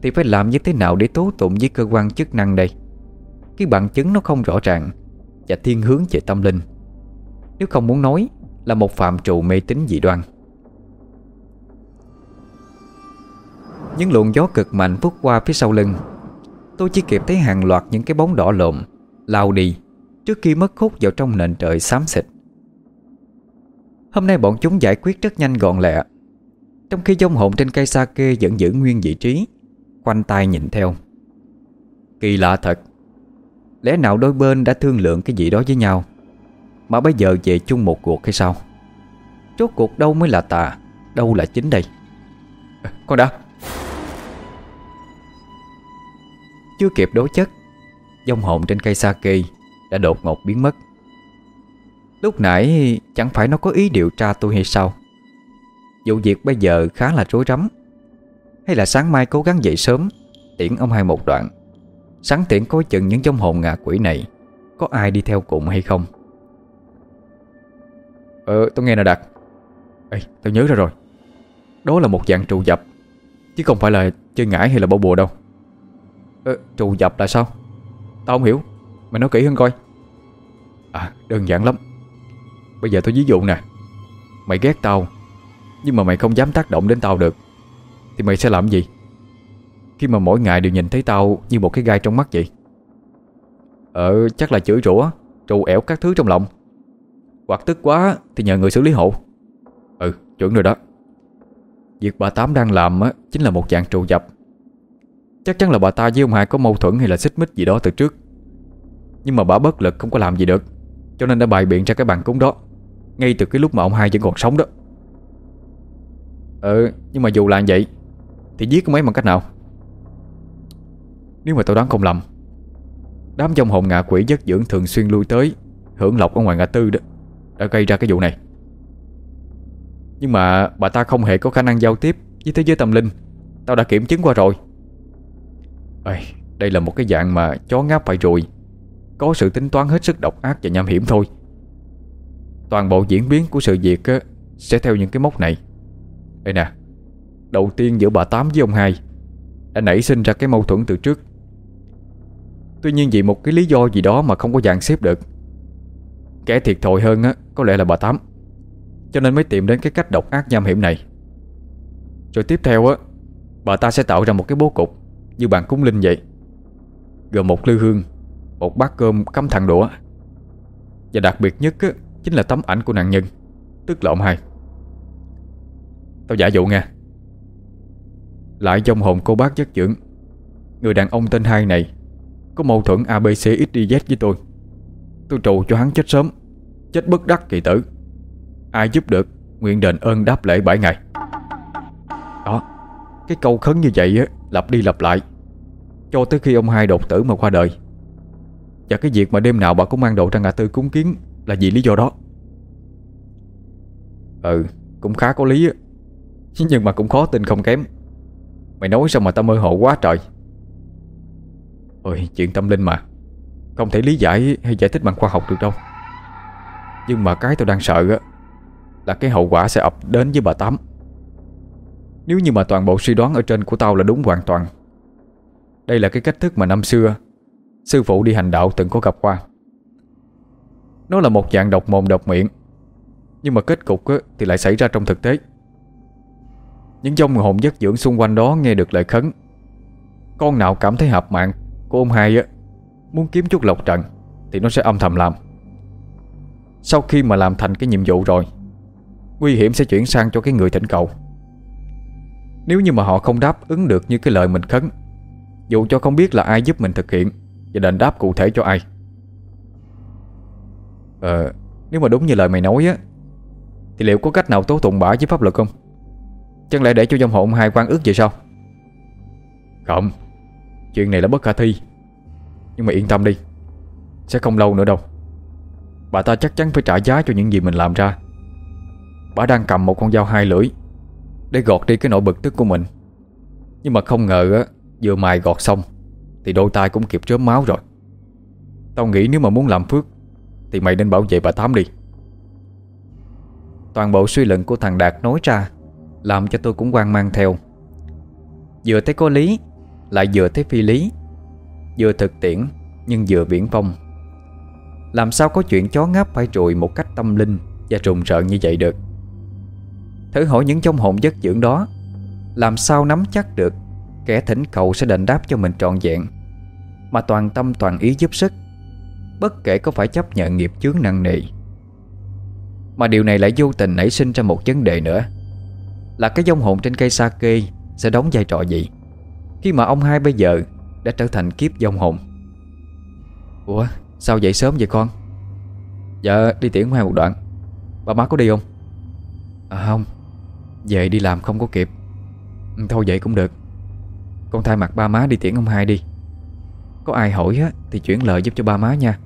Thì phải làm như thế nào để tố tụng với cơ quan chức năng đây? Cái bằng chứng nó không rõ ràng, Và thiên hướng về tâm linh. Nếu không muốn nói Là một phạm trụ mê tín dị đoan. Những luồng gió cực mạnh phút qua phía sau lưng. Tôi chỉ kịp thấy hàng loạt những cái bóng đỏ lộn, Lao đi, Trước khi mất khúc vào trong nền trời xám xịt. Hôm nay bọn chúng giải quyết rất nhanh gọn lẹ. Trong khi dông hồn trên cây sa kê vẫn giữ nguyên vị trí Quanh tay nhìn theo. Kỳ lạ thật. Lẽ nào đôi bên đã thương lượng cái gì đó với nhau? Mà bây giờ về chung một cuộc hay sao? Rốt cuộc đâu mới là tà, Đâu là chính đây? Ờ, con đã. Chưa kịp đối chất Dông hồn trên cây sa kỳ Đã đột ngột biến mất. Lúc nãy chẳng phải nó có ý điều tra tôi hay sao? Vụ việc bây giờ khá là rối rắm. Hay là sáng mai cố gắng dậy sớm, Tiễn ông hai một đoạn? Sáng tiễn coi chừng những dông hồn ngạ quỷ này, Có ai đi theo cùng hay không? Ờ tôi nghe nè Đạt. Ê tôi nhớ ra rồi. Đó là một dạng trụ dập Chứ không phải là chơi ngải hay là bỏ bùa đâu. Ờ, trù dập là sao? Tao không hiểu Mày nói kỹ hơn coi. À đơn giản lắm. Bây giờ tôi ví dụ nè. Mày ghét tao Nhưng mà mày không dám tác động đến tao được Thì mày sẽ làm gì? Khi mà mỗi ngày đều nhìn thấy tao Như một cái gai trong mắt vậy? Ờ chắc là chửi rủa Trù ẻo các thứ trong lòng. Hoặc tức quá thì nhờ người xử lý hộ. Ừ chuẩn rồi đó. Việc bà Tám đang làm á, chính là một dạng trù dập. Chắc chắn là bà ta với ông hai có mâu thuẫn hay là xích mích gì đó từ trước. Nhưng mà bà bất lực không có làm gì được Cho nên đã bày biện ra cái bàn cúng đó Ngay từ cái lúc mà ông hai vẫn còn sống đó. Ừ Nhưng mà dù là vậy Thì giết ông ấy bằng cách nào? Nếu mà tôi đoán không lầm Đám dòng hồn ngạ quỷ giấc dưỡng thường xuyên lui tới Hưởng lộc ở ngoài ngã tư đó. Đã gây ra cái vụ này. Nhưng mà bà ta không hề có khả năng giao tiếp Với thế giới tâm linh. Tao đã kiểm chứng qua rồi. Ê, Đây là một cái dạng mà chó ngáp phải rồi Có sự tính toán hết sức độc ác và nham hiểm thôi. Toàn bộ diễn biến của sự việc Sẽ theo những cái mốc này. Đây nè Đầu tiên giữa bà Tám với ông hai Đã nảy sinh ra cái mâu thuẫn từ trước. Tuy nhiên vì một cái lý do gì đó mà không có dàn xếp được Kẻ thiệt thòi hơn á Có lẽ là bà Tám. Cho nên mới tìm đến cái cách độc ác nham hiểm này. Rồi tiếp theo á Bà ta sẽ tạo ra một cái bố cục Như bàn cúng linh vậy. Gồm một lư hương Một bát cơm cắm thẳng đũa. Và đặc biệt nhất á, Chính là tấm ảnh của nạn nhân Tức lộn hai. Tao giả dụ nghe. Lại trong hồn cô bác chất dưỡng Người đàn ông tên hai này Có mâu thuẫn ABCXYZ với tôi. Tôi trù cho hắn chết sớm, Chết bất đắc kỳ tử. Ai giúp được, Nguyện đền ơn đáp lễ bảy ngày. Đó, Cái câu khấn như vậy á, Lặp đi lặp lại, Cho tới khi ông hai đột tử mà qua đời. Và cái việc mà đêm nào bà cũng mang đồ ra ngã tư cúng kiến Là vì lý do đó. Ừ Cũng khá có lý á, <laughs> Nhưng mà cũng khó tin không kém. Mày nói sao mà tao mơ hồ quá trời. Ôi, chuyện tâm linh mà. Không thể lý giải hay giải thích bằng khoa học được đâu. Nhưng mà cái tôi đang sợ á, Là cái hậu quả sẽ ập đến với bà Tám. Nếu như mà toàn bộ suy đoán ở trên của tao là đúng hoàn toàn, Đây là cái cách thức mà năm xưa Sư phụ đi hành đạo từng có gặp qua. Nó là một dạng độc mồm độc miệng, Nhưng mà kết cục thì lại xảy ra trong thực tế. Những dòng hồn giấc dưỡng xung quanh đó nghe được lời khấn. Con nào cảm thấy hợp mạng của ông hai á Muốn kiếm chút lộc trần Thì nó sẽ âm thầm làm. Sau khi mà làm thành cái nhiệm vụ rồi, Nguy hiểm sẽ chuyển sang cho cái người thỉnh cầu. Nếu như mà họ không đáp ứng được như cái lời mình khấn, Dù cho không biết là ai giúp mình thực hiện Và đền đáp cụ thể cho ai. Ờ Nếu mà đúng như lời mày nói á, Thì liệu có cách nào tố tụng bả với pháp luật không? Chẳng lẽ để cho dòng hộ ông hai quan ước vậy sao? Không, Chuyện này là bất khả thi. Nhưng mà yên tâm đi, Sẽ không lâu nữa đâu. Bà ta chắc chắn phải trả giá cho những gì mình làm ra. Bà đang cầm một con dao hai lưỡi Để gọt đi cái nỗi bực tức của mình. Nhưng mà không ngờ á, Vừa mài gọt xong Thì đôi tay cũng kịp trớm máu rồi. Tao nghĩ nếu mà muốn làm phước Thì mày nên bảo vệ bà Tám đi. Toàn bộ suy luận của thằng Đạt nói ra Làm cho tôi cũng quan mang theo. Vừa thấy có lý, lại vừa thấy phi lý. Vừa thực tiễn Nhưng vừa viễn vông. Làm sao có chuyện chó ngáp phải trùi Một cách tâm linh và trùng rợn như vậy được? Thử hỏi những trong hồn giấc dưỡng đó, Làm sao nắm chắc được Kẻ thỉnh cầu sẽ đền đáp cho mình trọn vẹn? Mà toàn tâm toàn ý giúp sức, Bất kể có phải chấp nhận nghiệp chướng nặng nề. Mà điều này lại vô tình nảy sinh ra một vấn đề nữa, Là cái dông hồn trên cây sa kê Sẽ đóng vai trò gì? Khi mà ông hai bây giờ đã trở thành kiếp vong hồn. Ủa, sao dậy sớm vậy con? Dạ đi tiễn hai một đoạn. Ba má có đi không? À không. Về đi làm không có kịp. Ừ, thôi vậy cũng được. Con thay mặt ba má đi tiễn ông hai đi. Có ai hỏi á, Thì chuyển lời giúp cho ba má nha.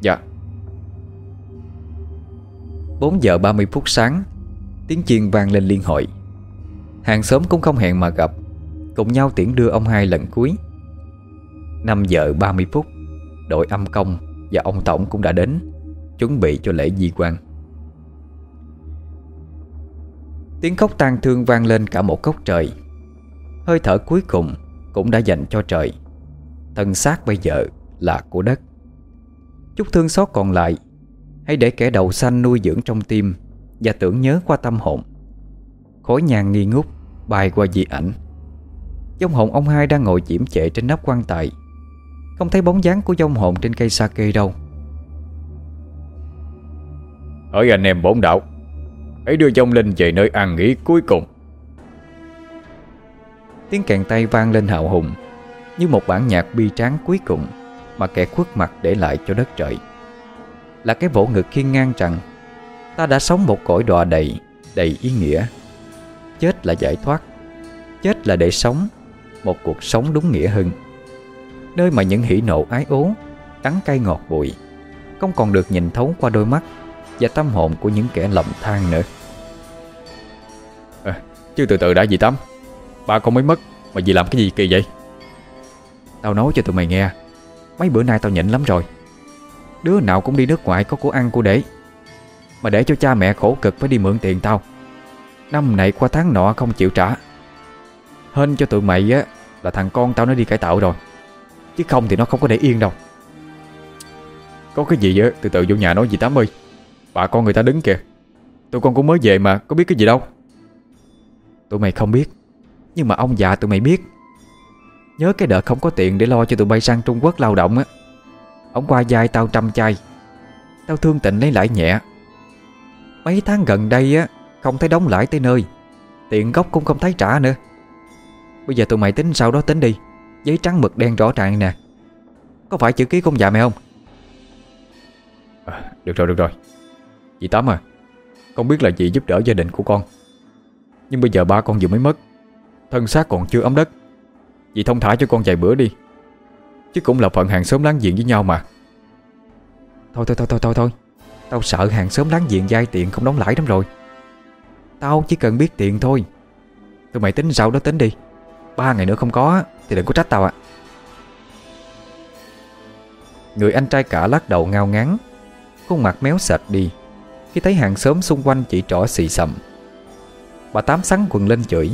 Dạ. 4 giờ 30 phút sáng, Tiếng chiên vang lên liên hội. Hàng xóm cũng không hẹn mà gặp. Cùng nhau tiễn đưa ông hai lần cuối. 5 giờ 30 phút, Đội âm công và ông Tổng cũng đã đến, Chuẩn bị cho lễ di quan. Tiếng khóc tang thương vang lên cả một góc trời. Hơi thở cuối cùng cũng đã dành cho trời. Thân xác bây giờ là của đất. Chút thương xót còn lại, Hãy để kẻ đầu xanh nuôi dưỡng trong tim Và tưởng nhớ qua tâm hồn. Khối nhang nghi ngút Bay qua dị ảnh. Trong hồn ông hai đang ngồi chiếm trệ trên nắp quan tài. Không thấy bóng dáng của dông hồn trên cây sake đâu. Hỡi anh em bổn đạo Hãy đưa dông linh về nơi an nghỉ cuối cùng. Tiếng kèn tay vang lên hào hùng Như một bản nhạc bi tráng cuối cùng Mà kẻ khuất mặt để lại cho đất trời. Là cái vỗ ngực khiên ngang rằng Ta đã sống một cõi đọa đầy Đầy ý nghĩa. Chết là giải thoát Chết là để sống Một cuộc sống đúng nghĩa hơn Nơi mà những hỉ nộ ái ố Đắng cay ngọt bụi Không còn được nhìn thấu qua đôi mắt Và tâm hồn của những kẻ lầm than nữa. À, Chứ từ từ đã gì Tám? Ba con mới mất Mà dì làm cái gì kỳ vậy? Tao nói cho tụi mày nghe Mấy bữa nay tao nhịn lắm rồi. Đứa nào cũng đi nước ngoài có của ăn của để. Mà để cho cha mẹ khổ cực phải đi mượn tiền tao. Năm này qua tháng nọ không chịu trả. Hên cho tụi mày á Là thằng con tao nó đi cải tạo rồi Chứ không thì nó không có để yên đâu. Có cái gì á Từ từ vô nhà nói gì Tám ơi. Bà con người ta đứng kìa. Tụi con cũng mới về mà, có biết cái gì đâu. Tụi mày không biết. Nhưng mà ông già tụi mày biết. Nhớ cái đợt không có tiền để lo cho tụi bay sang Trung Quốc lao động á. Ông qua dai tao trăm chai. Tao thương tịnh lấy lãi nhẹ. Mấy tháng gần đây á, Không thấy đóng lãi tới nơi. Tiền gốc cũng không thấy trả nữa. Bây giờ tụi mày tính sau đó tính đi. Giấy trắng mực đen rõ ràng nè. Có phải chữ ký công già mày không? À, Được rồi được rồi. Chị Tám à Con biết là chị giúp đỡ gia đình của con. Nhưng bây giờ ba con vừa mới mất Thân xác còn chưa ấm đất. Chị thông thả cho con vài bữa đi Chứ cũng là phận hàng xóm láng giềng với nhau mà. Thôi thôi thôi thôi thôi thôi. Tao sợ hàng xóm láng giềng dai tiền không đóng lãi lắm rồi. Tao chỉ cần biết tiền thôi. Tụi mày tính sau đó tính đi Ba ngày nữa không có Thì đừng có trách tao ạ. Người anh trai cả lắc đầu ngao ngán, Khuôn mặt méo sạch đi, Khi thấy hàng xóm xung quanh chỉ trỏ xì sầm. Bà Tám sắn quần lên chửi,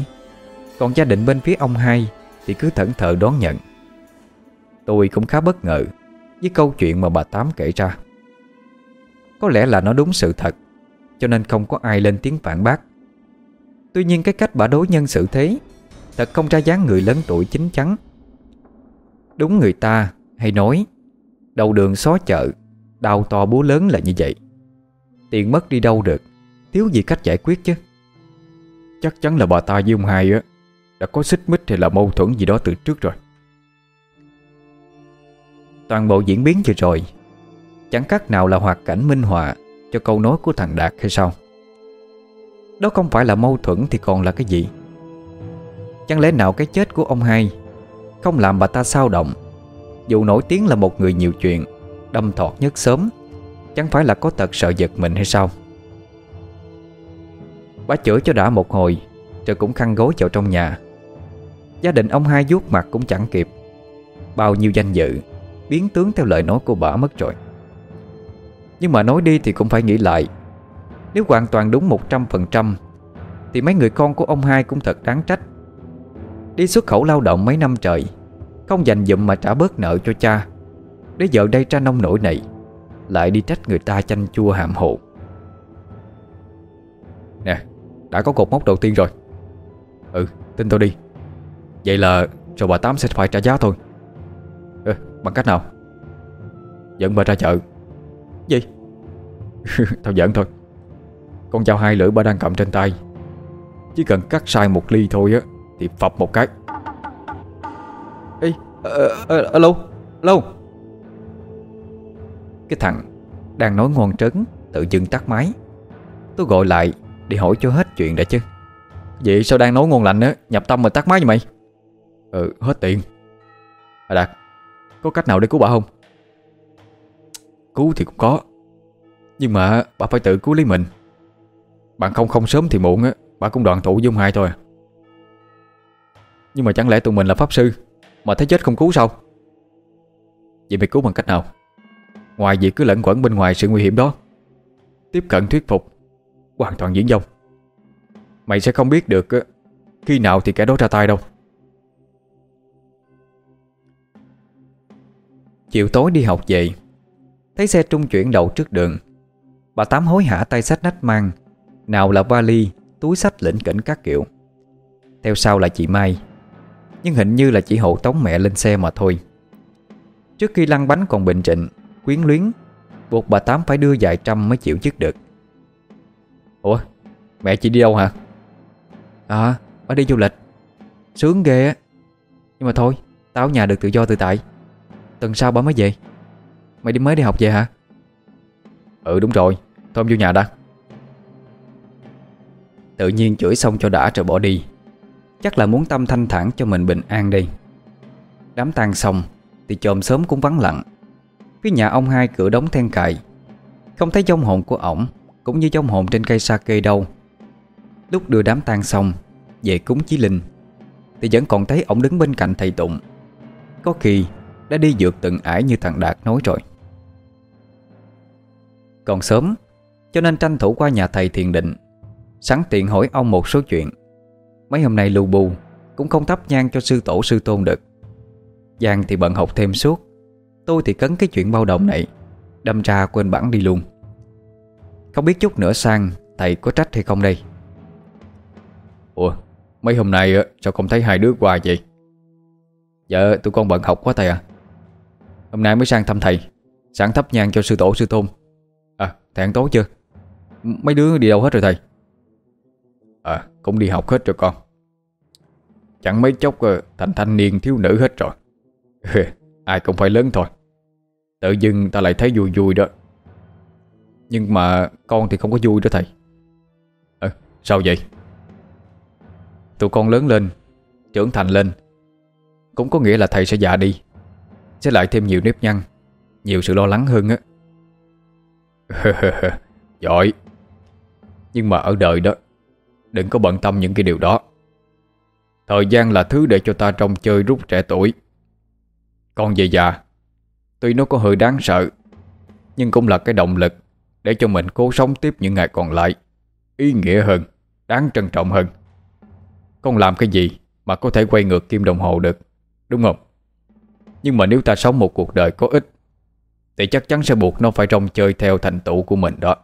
Còn gia đình bên phía ông hai Thì cứ thẫn thờ đón nhận. Tôi cũng khá bất ngờ Với câu chuyện mà bà Tám kể ra. Có lẽ là nó đúng sự thật, Cho nên không có ai lên tiếng phản bác. Tuy nhiên cái cách bà đối nhân xử thế Thật không ra dáng người lớn tuổi chính chắn. Đúng người ta hay nói, Đầu đường xó chợ Đau to búa lớn là như vậy. Tiền mất đi đâu được, Thiếu gì cách giải quyết chứ? Chắc chắn là bà ta với ông hai á, Đã có xích mích hay là mâu thuẫn gì đó từ trước rồi. Toàn bộ diễn biến vừa rồi, Chẳng khác nào là hoạt cảnh minh họa Cho câu nói của thằng Đạt hay sao? Đó không phải là mâu thuẫn Thì còn là cái gì? Chẳng lẽ nào cái chết của ông hai Không làm bà ta sao động? Dù nổi tiếng là một người nhiều chuyện, Đâm thọt nhất sớm, Chẳng phải là có tật sợ giật mình hay sao? Bà chửi cho đã một hồi, Rồi cũng khăn gối vào trong nhà. Gia đình ông hai vuốt mặt cũng chẳng kịp. Bao nhiêu danh dự, Biến tướng theo lời nói của bà mất rồi. Nhưng mà nói đi thì cũng phải nghĩ lại. Nếu hoàn toàn đúng 100% Thì mấy người con của ông hai cũng thật đáng trách. Đi xuất khẩu lao động mấy năm trời Không dành dụm mà trả bớt nợ cho cha. Để giờ đây tra nông nổi này Lại đi trách người ta chanh chua hàm hộ Nè Đã có cột mốc đầu tiên rồi. Ừ tin tôi đi. Vậy là rồi bà Tám sẽ phải trả giá thôi. Ừ, Bằng cách nào? Dẫn bà ra chợ. Gì? <laughs> Tao giỡn thôi. Con dao hai lưỡi bà đang cầm trên tay. Chỉ cần cắt sai một ly thôi á Thì phập một cái. Ê, ờ, ờ, alo, alo Cái thằng đang nói ngon trấn Tự dưng tắt máy. Tôi gọi lại để hỏi cho hết chuyện đã chứ. Vậy sao đang nói ngon lành á Nhập tâm mà tắt máy vậy mày? Ừ hết tiền. À Đạt Có cách nào để cứu bà không? Cứu thì cũng có Nhưng mà bà phải tự cứu lấy mình. Bạn không không sớm thì muộn á Bà cũng đoàn tụ với ông hai thôi nhưng mà chẳng lẽ tụi mình là pháp sư Mà thấy chết không cứu sao? Vậy mày cứu bằng cách nào? Ngoài việc cứ lẩn quẩn bên ngoài sự nguy hiểm đó Tiếp cận thuyết phục Hoàn toàn diễn dông. Mày sẽ không biết được ờ, Khi nào thì kẻ đó ra tay đâu. Chiều tối đi học về Thấy xe trung chuyển đậu trước đường. Bà Tám hối hả tay sách nách mang Nào là vali, túi sách lĩnh kỉnh các kiểu. Theo sau là chị Mai. Nhưng hình như là chỉ hộ tống mẹ lên xe mà thôi. Trước khi lăn bánh còn bình trịnh, Quyến luyến, Buộc bà Tám phải đưa vài trăm mới chịu chức được. Ủa, Mẹ chị đi đâu hả? À Bà đi du lịch. Sướng ghê á. Nhưng mà thôi, Tao nhà được tự do tự tại. Tuần sau bà mới về. Mày đi mới đi học về hả? Ừ đúng rồi. Thôi vô nhà đã. Tự nhiên chửi xong cho đã rồi bỏ đi. Chắc là muốn tâm thanh thản cho mình bình an đây. Đám tang xong, Thì chồm sớm cũng vắng lặng. Phía nhà ông hai cửa đóng then cài. Không thấy trong hồn của ổng, Cũng như trong hồn trên cây sa kê đâu. Lúc đưa đám tang xong, Về cúng chí linh, Thì vẫn còn thấy ổng đứng bên cạnh thầy Tụng. Có khi đã đi dược từng ải như thằng Đạt nói rồi. Còn sớm, Cho nên tranh thủ qua nhà thầy thiền định, Sẵn tiện hỏi ông một số chuyện. Mấy hôm nay lù bù, Cũng không thắp nhang cho sư tổ, sư tôn được. Giang thì bận học thêm suốt. Tôi thì cấn cái chuyện bao đồng này, Đâm ra quên bản đi luôn. Không biết chút nữa sang, Thầy có trách hay không đây? Ủa, Mấy hôm nay sao không thấy hai đứa qua vậy? Dạ tụi con bận học quá thầy à Hôm nay mới sang thăm thầy, Sẵn thắp nhang cho sư tổ, sư tôn. À thầy ăn tối chưa? Mấy đứa đi đâu hết rồi thầy? À cũng đi học hết rồi con. Chẳng mấy chốc ờ, thành thanh niên thiếu nữ hết rồi. Ai cũng phải lớn thôi. Tự dưng ta lại thấy vui vui đó. Nhưng mà con thì không có vui đó thầy. À, sao vậy? Tụi con lớn lên Trưởng thành lên Cũng có nghĩa là thầy sẽ già đi Sẽ lại thêm nhiều nếp nhăn Nhiều sự lo lắng hơn á. <laughs> Giỏi. Nhưng mà ở đời đó Đừng có bận tâm những cái điều đó. Thời gian là thứ để cho ta trông chơi rút trẻ tuổi. Còn về già, Tuy nó có hơi đáng sợ, Nhưng cũng là cái động lực Để cho mình cố sống tiếp những ngày còn lại, Ý nghĩa hơn, Đáng trân trọng hơn. Con làm cái gì mà có thể quay ngược kim đồng hồ được, Đúng không? Nhưng mà nếu ta sống một cuộc đời có ích, Thì chắc chắn sẽ buộc nó phải trông chơi theo thành tựu của mình đó.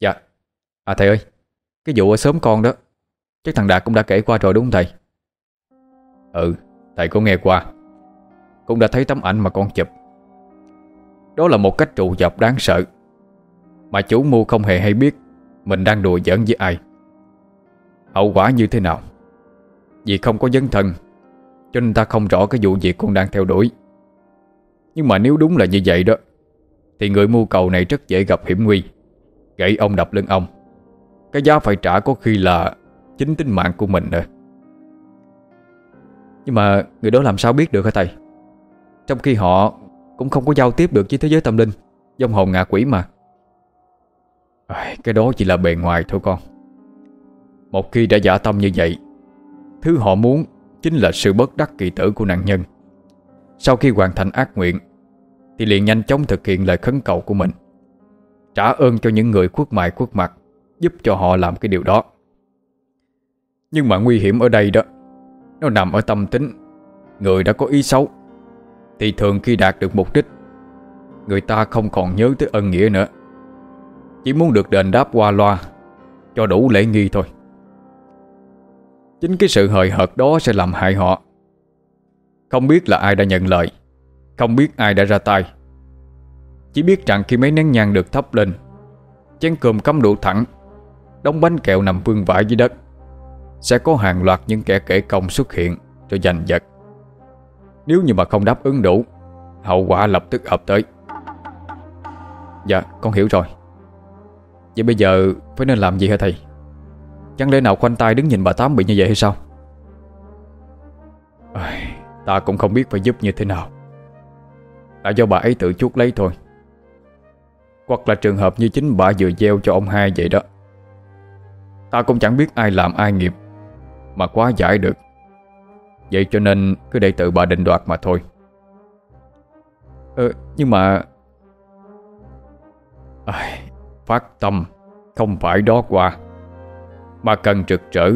Dạ. À thầy ơi. Cái vụ ở sớm con đó, Chắc thằng Đạt cũng đã kể qua rồi đúng không thầy? Ừ Thầy có nghe qua. Cũng đã thấy tấm ảnh mà con chụp. Đó là một cách trụ dập đáng sợ, Mà chủ mưu không hề hay biết Mình đang đùa giỡn với ai. Hậu quả như thế nào? Vì không có dân thân, Cho nên ta không rõ cái vụ việc con đang theo đuổi. Nhưng mà nếu đúng là như vậy đó, Thì người mưu cầu này rất dễ gặp hiểm nguy, Gãy ông đập lưng ông. Cái giá phải trả có khi là Chính tính mạng của mình nữa Nhưng mà người đó làm sao biết được hả thầy? Trong khi họ Cũng không có giao tiếp được với thế giới tâm linh Dông hồn ngạ quỷ mà. Cái đó chỉ là bề ngoài thôi con. Một khi đã giả tâm như vậy, Thứ họ muốn Chính là sự bất đắc kỳ tử của nạn nhân. Sau khi hoàn thành ác nguyện, Thì liền nhanh chóng thực hiện lời khấn cầu của mình. Trả ơn cho những người khuất mại khuất mặt Giúp cho họ làm cái điều đó. Nhưng mà nguy hiểm ở đây đó, Nó nằm ở tâm tính. Người đã có ý xấu, Thì thường khi đạt được mục đích, Người ta không còn nhớ tới ân nghĩa nữa. Chỉ muốn được đền đáp qua loa, Cho đủ lễ nghi thôi. Chính cái sự hời hợt đó sẽ làm hại họ. Không biết là ai đã nhận lời, Không biết ai đã ra tay. Chỉ biết rằng khi mấy nén nhang được thắp lên, Chén cơm cắm đủ thẳng Đống bánh kẹo nằm vương vãi dưới đất. Sẽ có hàng loạt những kẻ kể công xuất hiện Cho giành giật. Nếu như mà không đáp ứng đủ, Hậu quả lập tức ập tới. Dạ con hiểu rồi. Vậy bây giờ phải nên làm gì hả thầy? Chẳng lẽ nào khoanh tay đứng nhìn bà Tám bị như vậy hay sao? Ta cũng không biết phải giúp như thế nào. Là do bà ấy tự chuốc lấy thôi. Hoặc là trường hợp như chính bà vừa gieo cho ông hai vậy đó. Ta cũng chẳng biết ai làm ai nghiệp Mà quá giải được. Vậy cho nên cứ để tự bà định đoạt mà thôi. Ờ nhưng mà à, Phát tâm Không phải đó qua. Mà cần trực trở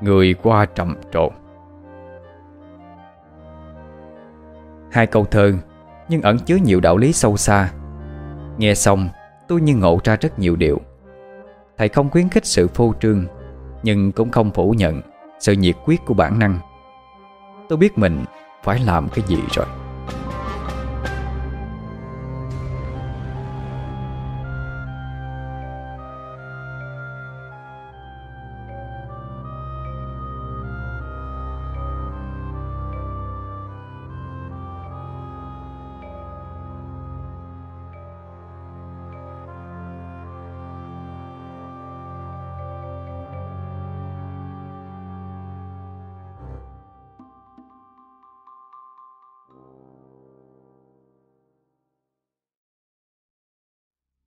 Người qua trầm trộn Hai câu thơ Nhưng ẩn chứa nhiều đạo lý sâu xa. Nghe xong tôi như ngộ ra rất nhiều điều. Thầy không khuyến khích sự phô trương, Nhưng cũng không phủ nhận Sự nhiệt quyết của bản năng. Tôi biết mình phải làm cái gì rồi.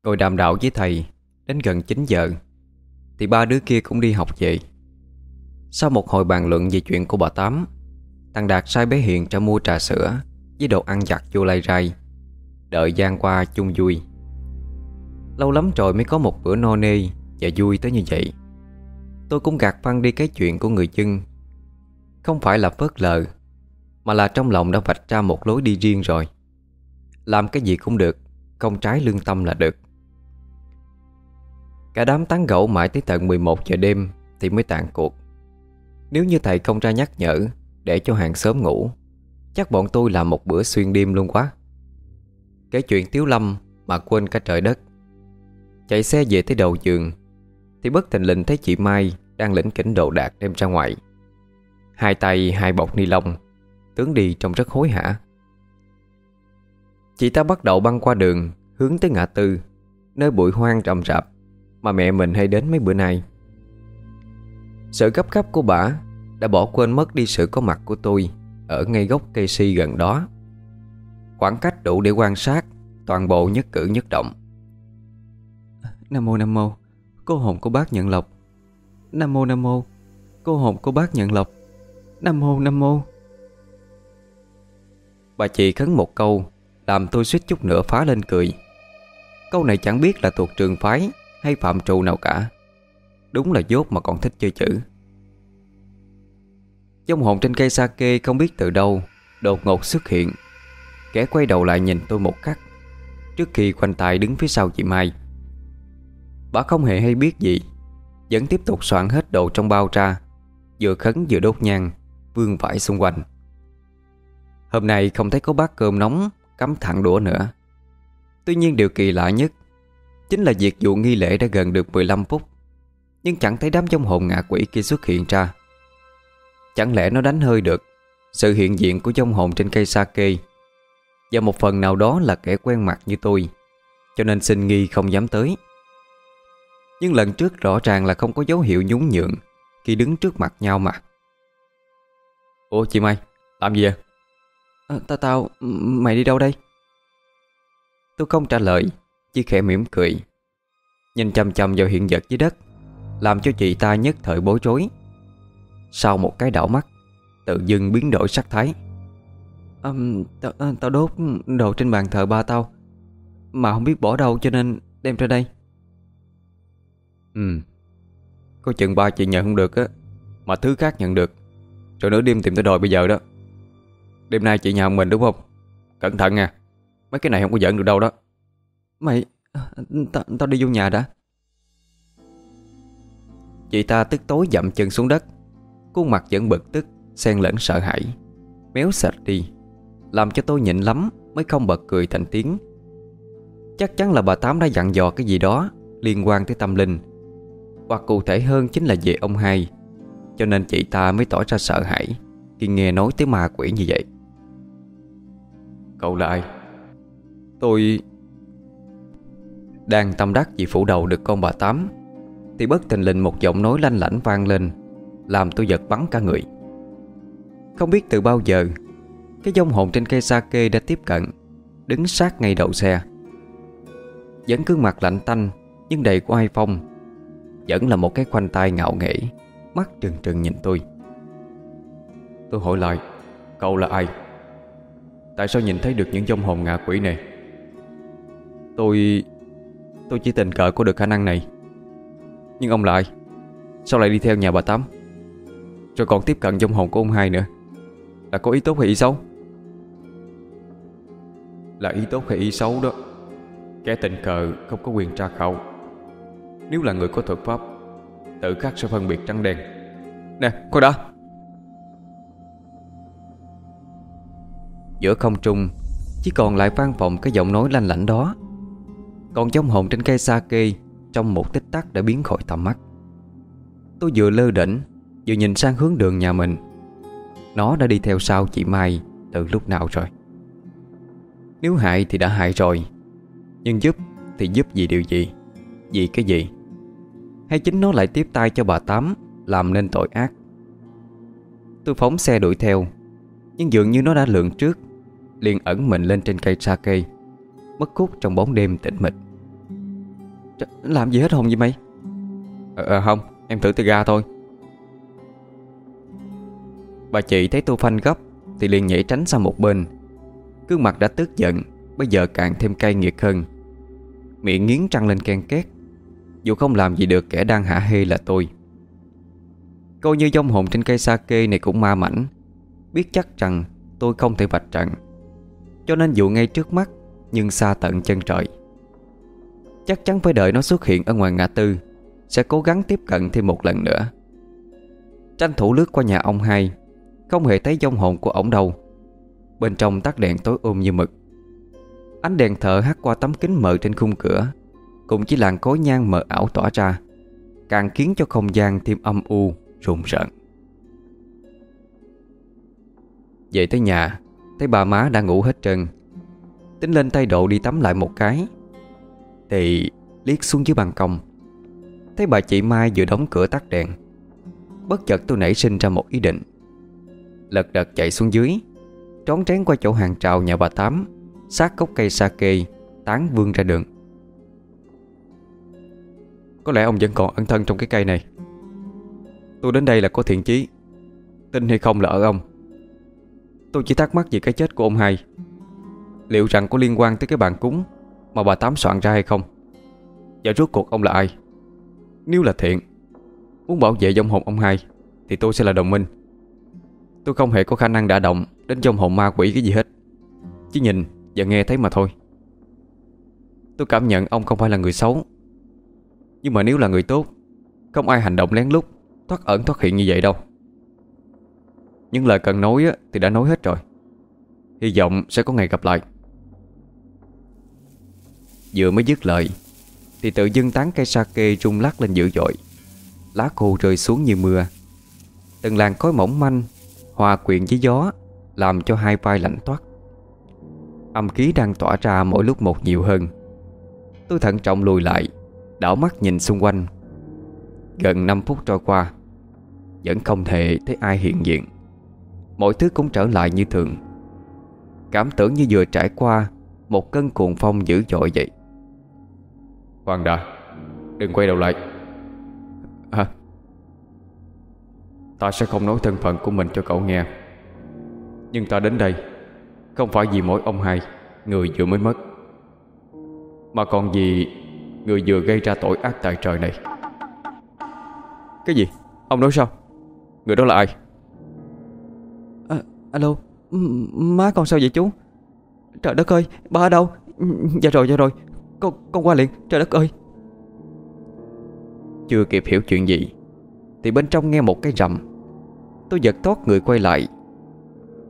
Ngồi đàm đạo với thầy Đến gần 9 giờ, Thì ba đứa kia cũng đi học về. Sau một hồi bàn luận về chuyện của bà Tám, Thằng Đạt sai bé Hiền cho mua trà sữa Với đồ ăn giặt vô lai rai, Đợi gian qua chung vui. Lâu lắm rồi mới có một bữa no nê Và vui tới như vậy. Tôi cũng gạt phăng đi cái chuyện của người dân. Không phải là phớt lờ, Mà là trong lòng đã vạch ra một lối đi riêng rồi. Làm cái gì cũng được, Không trái lương tâm là được. Cả đám tán gẫu mãi tới tận 11 giờ đêm Thì mới tàn cuộc. Nếu như thầy không ra nhắc nhở Để cho hàng sớm ngủ, Chắc bọn tôi làm một bữa xuyên đêm luôn quá. Cái chuyện Tiếu Lâm Mà quên cả trời đất. Chạy xe về tới đầu giường Thì bất thình lình thấy chị Mai Đang lĩnh kỉnh đồ đạc đem ra ngoài. Hai tay, hai bọc ni lông, Tướng đi trông rất hối hả. Chị ta bắt đầu băng qua đường Hướng tới ngã tư, Nơi bụi hoang rậm rạp. Mà mẹ mình hay đến mấy bữa nay. Sự gấp gáp của bà Đã bỏ quên mất đi sự có mặt của tôi Ở ngay gốc cây si gần đó. Khoảng cách đủ để quan sát Toàn bộ nhất cử nhất động. Nam mô Nam mô. Cô hồn của bác nhận lộc. Nam mô Nam mô. Cô hồn của bác nhận lộc. Nam mô Nam mô. Bà chị khấn một câu Làm tôi suýt chút nữa phá lên cười. Câu này chẳng biết là thuộc trường phái hay phạm trù nào cả. Đúng là dốt mà còn thích chơi chữ. Dông hồn trên cây sake không biết từ đâu, Đột ngột xuất hiện. Kẻ quay đầu lại nhìn tôi một khắc, Trước khi khoanh tay đứng phía sau chị Mai. Bà không hề hay biết gì, Vẫn tiếp tục soạn hết đồ trong bao ra, Vừa khấn vừa đốt nhang, Vương vãi xung quanh. Hôm nay không thấy có bát cơm nóng, Cắm thẳng đũa nữa. Tuy nhiên điều kỳ lạ nhất Chính là việc vụ nghi lễ đã gần được 15 phút. Nhưng chẳng thấy đám trong hồn ngạ quỷ kia xuất hiện ra. Chẳng lẽ nó đánh hơi được Sự hiện diện của trong hồn trên cây sake Và một phần nào đó là kẻ quen mặt như tôi Cho nên xin nghi không dám tới. Nhưng lần trước rõ ràng là không có dấu hiệu nhún nhượng Khi đứng trước mặt nhau mà. Ủa chị Mai Làm gì vậy? À, Tao tao Mày đi đâu đây? Tôi không trả lời chỉ khẽ mỉm cười. Nhìn chầm chầm vào hiện vật dưới đất Làm cho chị ta nhất thời bối rối. Sau một cái đảo mắt Tự dưng biến đổi sắc thái. À, tao, tao đốt đồ trên bàn thờ ba tao Mà không biết bỏ đâu cho nên đem ra đây. Ừ Có chừng ba chị nhận không được á Mà thứ khác nhận được. Rồi nửa đêm tìm tới đòi bây giờ đó. Đêm nay chị nhà mình đúng không? Cẩn thận nha Mấy cái này không có giận được đâu đó. Mày, Tao tao đi vô nhà đã. Chị ta tức tối dậm chân xuống đất. Khuôn mặt vẫn bực tức, Xen lẫn sợ hãi. Méo sạch đi, Làm cho tôi nhịn lắm Mới không bật cười thành tiếng. Chắc chắn là bà Tám đã dặn dò cái gì đó Liên quan tới tâm linh. Hoặc cụ thể hơn chính là về ông hai, Cho nên chị ta mới tỏ ra sợ hãi Khi nghe nói tới ma quỷ như vậy. Cậu là ai? Tôi... Đang tâm đắc vì phủ đầu được con bà Tám, Thì bất thình lình một giọng nói lanh lảnh vang lên, Làm tôi giật bắn cả người. Không biết từ bao giờ, Cái dông hồn trên cây sake đã tiếp cận, Đứng sát ngay đầu xe. Vẫn cứ mặt lạnh tanh, Nhưng đầy của ai phong, Vẫn là một cái khoanh tay ngạo nghễ, Mắt trừng trừng nhìn tôi. Tôi hỏi lại, Cậu là ai? Tại sao nhìn thấy được những dông hồn ngạ quỷ này? Tôi Tôi chỉ tình cờ có được khả năng này. Nhưng ông lại Sao lại đi theo nhà bà Tám? Rồi còn tiếp cận trong hồn của ông hai nữa. Là có ý tốt hay ý xấu? Là ý tốt hay ý xấu đó. Kẻ tình cờ không có quyền tra khẩu Nếu là người có thuật pháp, Tự khắc sẽ phân biệt trắng đen. Nè coi đã. Giữa không trung, Chỉ còn lại vang vọng cái giọng nói lanh lảnh đó. Còn trong hồn trên cây sake Trong một tích tắc đã biến khỏi tầm mắt. Tôi vừa lơ đỉnh, Vừa nhìn sang hướng đường nhà mình. Nó đã đi theo sau chị Mai Từ lúc nào rồi? Nếu hại thì đã hại rồi, Nhưng giúp thì giúp vì điều gì? Vì cái gì? Hay chính nó lại tiếp tay cho bà Tám Làm nên tội ác? Tôi phóng xe đuổi theo, Nhưng dường như nó đã lượng trước, liền ẩn mình lên trên cây sake Mất khúc trong bóng đêm tĩnh mịch. Làm gì hết hồn gì mày? Ờ, ờ không Em thử từ ga thôi. Bà chị thấy tôi phanh gấp Thì liền nhảy tránh sang một bên. Cương mặt đã tức giận Bây giờ càng thêm cay nghiệt hơn. Miệng nghiến trăng lên ken két Dù không làm gì được kẻ đang hạ hê là tôi. Coi như dông hồn trên cây sake này cũng ma mảnh Biết chắc rằng tôi không thể vạch trận Cho nên dù ngay trước mắt Nhưng xa tận chân trời. Chắc chắn phải đợi nó xuất hiện ở ngoài ngã tư. Sẽ cố gắng tiếp cận thêm một lần nữa. Tranh thủ lướt qua nhà ông hai. Không hề thấy dông hồn của ổng đâu. Bên trong tắt đèn tối ôm như mực. Ánh đèn thợ hắt qua tấm kính mờ trên khung cửa. Cũng chỉ làn cối nhang mờ ảo tỏa ra. Càng khiến cho không gian thêm âm u, rùng rợn. Về tới nhà Thấy bà má đã ngủ hết trơn. Tính lên tay độ đi tắm lại một cái. Thì liếc xuống dưới ban công. Thấy bà chị Mai vừa đóng cửa tắt đèn, Bất chợt tôi nảy sinh ra một ý định. Lật đật chạy xuống dưới Trón trén qua chỗ hàng trào nhà bà Tám, Sát gốc cây sake Tán vương ra đường. Có lẽ ông vẫn còn ẩn thân trong cái cây này. Tôi đến đây là có thiện chí, Tin hay không là ở ông. Tôi chỉ thắc mắc về cái chết của ông hai. Liệu rằng có liên quan tới cái bàn cúng? Mà bà Tám soạn ra hay không? Và rốt cuộc ông là ai? Nếu là thiện, Muốn bảo vệ dòng hồn ông hai, Thì tôi sẽ là đồng minh. Tôi không hề có khả năng đả động Đến dòng hồn ma quỷ cái gì hết. Chỉ nhìn và nghe thấy mà thôi. Tôi cảm nhận ông không phải là người xấu. Nhưng mà nếu là người tốt, Không ai hành động lén lút, Thoát ẩn thoát hiện như vậy đâu. Những lời cần nói thì đã nói hết rồi. Hy vọng sẽ có ngày gặp lại. Vừa mới dứt lời, Thì tự dưng tán cây sake rung lắc lên dữ dội. Lá khô rơi xuống như mưa. Từng làn khói mỏng manh, Hòa quyện với gió, Làm cho hai vai lạnh toát. Âm khí đang tỏa ra mỗi lúc một nhiều hơn. Tôi thận trọng lùi lại, Đảo mắt nhìn xung quanh. Gần 5 phút trôi qua, Vẫn không thể thấy ai hiện diện. Mọi thứ cũng trở lại như thường. Cảm tưởng như vừa trải qua Một cơn cuồng phong dữ dội vậy. Khoan đã Đừng quay đầu lại. Hả? Ta sẽ không nói thân phận của mình cho cậu nghe. Nhưng ta đến đây Không phải vì mỗi ông hai Người vừa mới mất Mà còn vì Người vừa gây ra tội ác tại trời này. Cái gì? Ông nói sao? Người đó là ai? à, Alo Má con sao vậy chú? Trời đất ơi Ba ở đâu? Dạ rồi dạ rồi. Con, con qua liền Trời đất ơi. Chưa kịp hiểu chuyện gì Thì bên trong nghe một cái rầm. Tôi giật thoát người quay lại.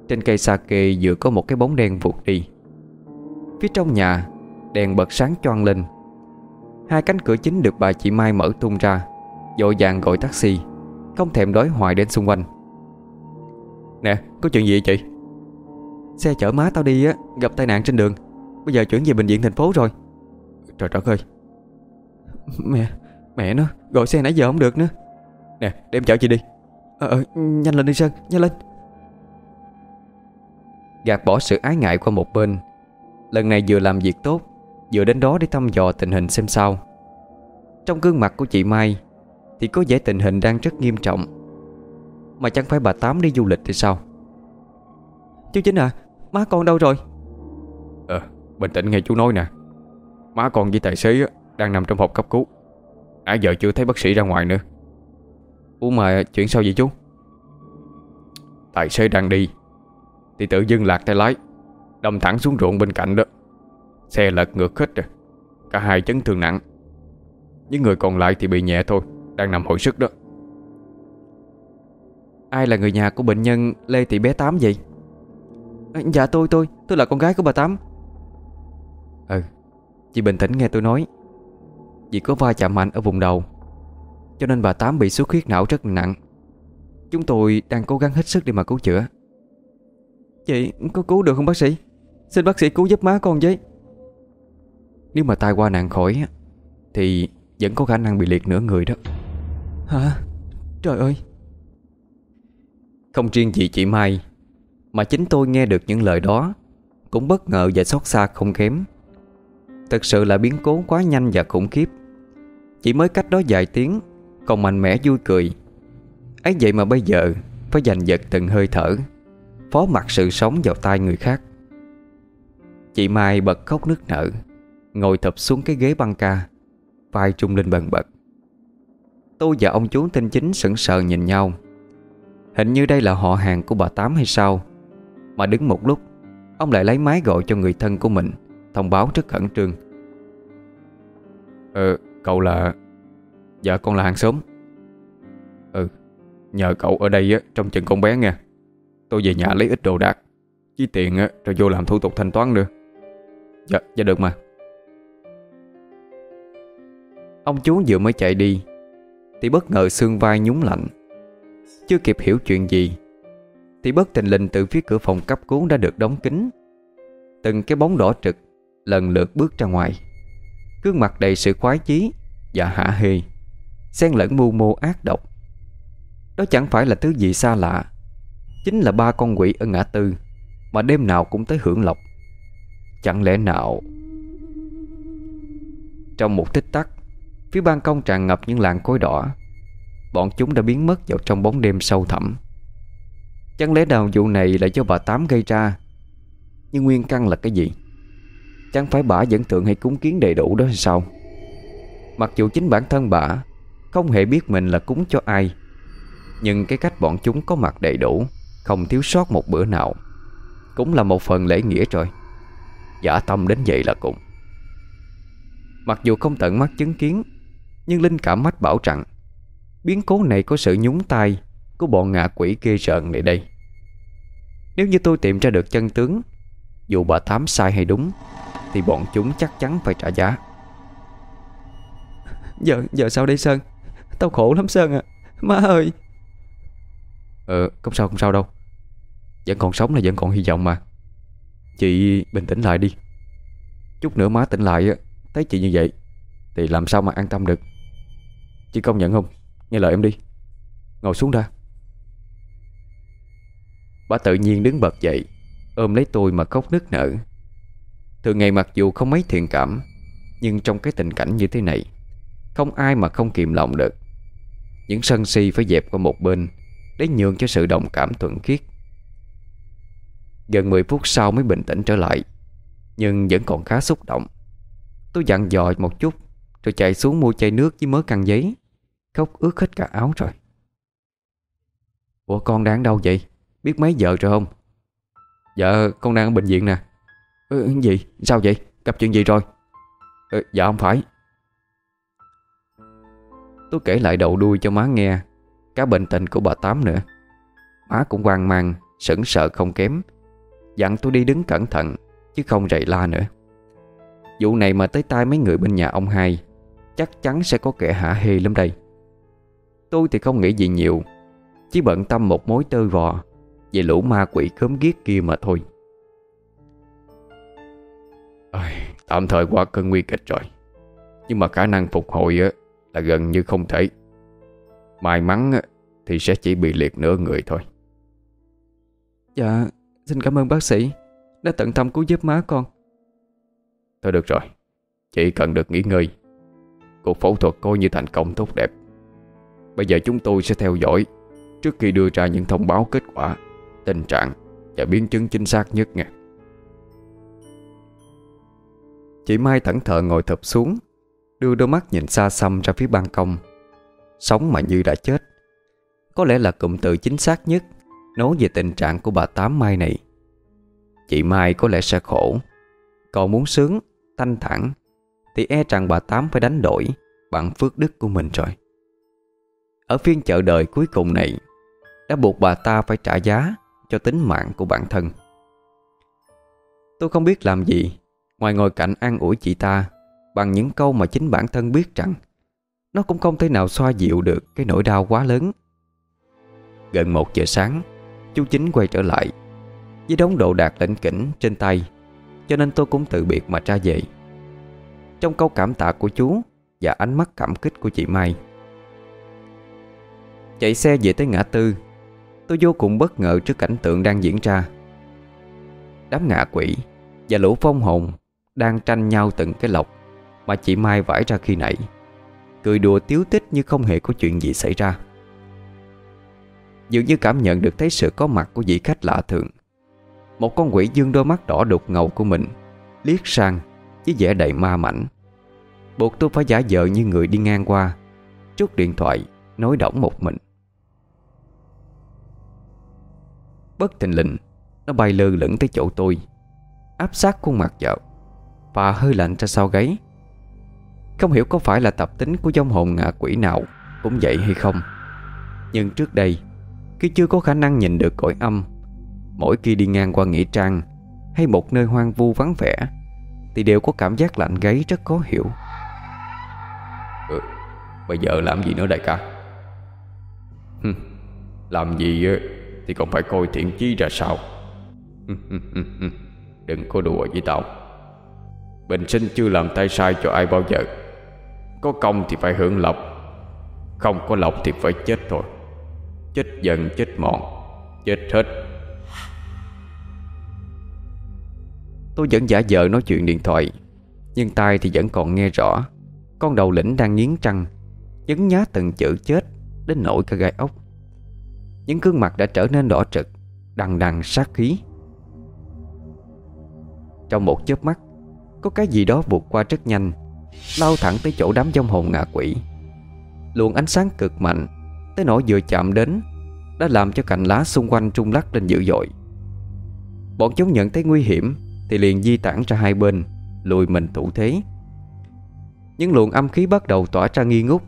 Trên cây sake vừa có một cái bóng đen vụt đi. Phía trong nhà Đèn bật sáng choang lên. Hai cánh cửa chính được bà chị Mai mở tung ra Dội vàng gọi taxi Không thèm đói hoài đến xung quanh. Nè có chuyện gì vậy chị? Xe chở má tao đi á Gặp tai nạn trên đường. Bây giờ chuyển về bệnh viện thành phố rồi Trời đất ơi. Mẹ Mẹ nó Gọi xe nãy giờ không được nữa. Nè đem chở chị đi. Ờ ờ Nhanh lên đi Sơn Nhanh lên. Gạt bỏ sự ái ngại qua một bên. Lần này vừa làm việc tốt Vừa đến đó để thăm dò tình hình xem sao. Trong gương mặt của chị Mai Thì có vẻ tình hình đang rất nghiêm trọng. Mà chẳng phải bà Tám đi du lịch thì sao? Chú Chính à Má con đâu rồi? Ờ bình tĩnh nghe chú nói nè Má con với tài xế đang nằm trong phòng cấp cứu. Nãy giờ chưa thấy bác sĩ ra ngoài nữa. Ủa mà chuyện sao vậy chú? Tài xế đang đi. Thì tự dưng lạc tay lái, Đâm thẳng xuống ruộng bên cạnh đó. Xe lật ngược hết rồi, Cả hai chấn thương nặng. Những người còn lại thì bị nhẹ thôi, Đang nằm hồi sức đó. Ai là người nhà của bệnh nhân Lê Thị Bé Tám vậy? Dạ tôi tôi Tôi là con gái của bà Tám. Ừ Chị bình tĩnh nghe tôi nói. Vì có va chạm mạnh ở vùng đầu Cho nên bà Tám bị xuất huyết não rất nặng. Chúng tôi đang cố gắng hết sức để mà cứu chữa. Chị có cứu được không bác sĩ? Xin bác sĩ cứu giúp má con với. Nếu mà tai qua nạn khỏi Thì vẫn có khả năng bị liệt nửa người đó. Hả? Trời ơi! Không riêng gì chị Mai Mà chính tôi nghe được những lời đó Cũng bất ngờ và xót xa không kém Thật sự là biến cố quá nhanh và khủng khiếp. Chỉ mới cách đó vài tiếng, Còn mạnh mẽ vui cười. Ấy vậy mà bây giờ, Phải giành giật từng hơi thở, Phó mặc sự sống vào tay người khác. Chị Mai bật khóc nước nở, Ngồi thập xuống cái ghế băng ca, Vai trung lên bần bật. Tôi và ông chú tên chính sững sờ nhìn nhau. Hình như đây là họ hàng của bà Tám hay sao? Mà đứng một lúc, Ông lại lấy máy gọi cho người thân của mình. Thông báo rất khẩn trương. Ờ, cậu là... Dạ con là hàng xóm. Ừ, nhờ cậu ở đây á, trong chừng con bé nha Tôi về nhà lấy ít đồ đạc Với tiền á, rồi vô làm thủ tục thanh toán nữa. Dạ, dạ được mà. Ông chú vừa mới chạy đi Thì bất ngờ xương vai nhúng lạnh. Chưa kịp hiểu chuyện gì Thì bất tình lình từ phía cửa phòng cấp cứu đã được đóng kín. Từng cái bóng đỏ trực Lần lượt bước ra ngoài. Gương mặt đầy sự khoái chí Và hạ hê, Xen lẫn mưu mô ác độc. Đó chẳng phải là thứ gì xa lạ, Chính là ba con quỷ ở ngã tư Mà đêm nào cũng tới hưởng lộc. Chẳng lẽ nào? Trong một tích tắc, Phía ban công tràn ngập những làn khói đỏ. Bọn chúng đã biến mất vào trong bóng đêm sâu thẳm. Chẳng lẽ nào vụ này là do bà Tám gây ra? Nhưng nguyên căn là cái gì? Chẳng phải bà vẫn thường hay cúng kiến đầy đủ đó hay sao? Mặc dù chính bản thân bà Không hề biết mình là cúng cho ai, Nhưng cái cách bọn chúng có mặt đầy đủ, Không thiếu sót một bữa nào, Cũng là một phần lễ nghĩa rồi. Giả tâm đến vậy là cùng. Mặc dù không tận mắt chứng kiến, Nhưng Linh cảm mách bảo rằng, Biến cố này có sự nhúng tay Của bọn ngạ quỷ kia rợn này đây. Nếu như tôi tìm ra được chân tướng, Dù bà thám sai hay đúng thì bọn chúng chắc chắn phải trả giá. Giờ giờ sao đây Sơn? Tao khổ lắm Sơn à Má ơi! Ờ không sao không sao đâu. Vẫn còn sống là vẫn còn hy vọng mà. Chị bình tĩnh lại đi. Chút nữa má tỉnh lại Thấy chị như vậy Thì làm sao mà an tâm được? Chị công nhận không? Nghe lời em đi. Ngồi xuống ra Bà tự nhiên đứng bật dậy Ôm lấy tôi mà khóc nức nở Thường ngày mặc dù không mấy thiện cảm, Nhưng trong cái tình cảnh như thế này, Không ai mà không kiềm lòng được. Những sân si phải dẹp qua một bên Để nhường cho sự đồng cảm thuận khiết. Gần 10 phút sau mới bình tĩnh trở lại, Nhưng vẫn còn khá xúc động. Tôi dặn dò một chút, Rồi chạy xuống mua chai nước với mớ căng giấy, Khóc ướt hết cả áo rồi. Ủa, con đang đâu vậy? Biết mấy giờ rồi không? Dạ con đang ở bệnh viện nè ừ, Gì? Sao vậy? Gặp chuyện gì rồi? Ừ, dạ không phải. Tôi kể lại đầu đuôi cho má nghe. Cả bệnh tình của bà Tám nữa. Má cũng hoang mang Sững sợ không kém. Dặn tôi đi đứng cẩn thận Chứ không rầy la nữa. Vụ này mà tới tai mấy người bên nhà ông hai Chắc chắn sẽ có kẻ hả hê lắm đây. Tôi thì không nghĩ gì nhiều Chỉ bận tâm một mối tơ vò Về lũ ma quỷ khớm ghiết kia mà thôi à, Tạm thời qua cơn nguy kịch rồi. Nhưng mà khả năng phục hồi là gần như không thể. May mắn thì sẽ chỉ bị liệt nửa người thôi. Dạ Xin cảm ơn bác sĩ. Đã tận tâm cứu giúp má con. Thôi được rồi. Chị cần được nghỉ ngơi. Cuộc phẫu thuật coi như thành công tốt đẹp. Bây giờ chúng tôi sẽ theo dõi Trước khi đưa ra những thông báo kết quả Tình trạng Và biến chứng chính xác nhất nha Chị Mai thẫn thờ ngồi thập xuống Đưa đôi mắt nhìn xa xăm ra phía ban công. Sống mà như đã chết. Có lẽ là cụm từ chính xác nhất Nói về tình trạng của bà Tám Mai này. Chị Mai có lẽ sẽ khổ. Còn muốn sướng, thanh thản Thì e rằng bà Tám phải đánh đổi Bằng phước đức của mình rồi. Ở phiên chợ đời cuối cùng này Đã buộc bà ta phải trả giá Cho tính mạng của bản thân. Tôi không biết làm gì Ngoài ngồi cạnh an ủi chị ta, Bằng những câu mà chính bản thân biết rằng, Nó cũng không thể nào xoa dịu được Cái nỗi đau quá lớn. Gần một giờ sáng, Chú Chính quay trở lại, Với đống đồ đạc lệnh kỉnh trên tay, Cho nên tôi cũng tự biệt mà ra về. Trong câu cảm tạ của chú Và ánh mắt cảm kích của chị Mai. Chạy xe về tới ngã tư, Tôi vô cùng bất ngờ trước cảnh tượng đang diễn ra. Đám ngạ quỷ Và lũ phong hồn đang tranh nhau từng cái lọc Mà chị Mai vải ra khi nãy. Cười đùa tiếu tích như không hề có chuyện gì xảy ra. Dường như cảm nhận được thấy sự có mặt của vị khách lạ thường. Một con quỷ dương đôi mắt đỏ đục ngầu của mình, Liếc sang với vẻ đầy ma mảnh. Buộc tôi phải giả vờ như người đi ngang qua, Trút điện thoại Nói đỏng một mình. Bất thình lình, Nó bay lơ lửng tới chỗ tôi, Áp sát khuôn mặt vợ. Và hơi lạnh ra sau gáy. Không hiểu có phải là tập tính của dông hồn ngạ quỷ nào Cũng vậy hay không. Nhưng trước đây Khi chưa có khả năng nhìn được cõi âm Mỗi khi đi ngang qua Nghĩa Trang Hay một nơi hoang vu vắng vẻ Thì đều có cảm giác lạnh gáy rất khó hiểu. Ừ, Bây giờ làm gì nữa đại ca? Làm gì thì còn phải coi thiện chí ra sao? Đừng có đùa với tao. Bình sinh chưa làm tay sai cho ai bao giờ. Có công thì phải hưởng lộc, Không có lộc thì phải chết thôi. Chết dần chết mòn Chết hết. Tôi vẫn giả vờ nói chuyện điện thoại, Nhưng tai thì vẫn còn nghe rõ. Con đầu lĩnh đang nghiến trăng Nhấn nhá từng chữ chết Đến nỗi cả gai ốc. Những gương mặt đã trở nên đỏ trực Đằng đằng sát khí. Trong một chớp mắt có cái gì đó vụt qua rất nhanh, Lao thẳng tới chỗ đám dông hồn ngạ quỷ. Luồng ánh sáng cực mạnh Tới nỗi vừa chạm đến Đã làm cho cành lá xung quanh trung lắc lên dữ dội. Bọn chúng nhận thấy nguy hiểm Thì liền di tản ra hai bên, Lùi mình thủ thế. Những luồng âm khí bắt đầu tỏa ra nghi ngút.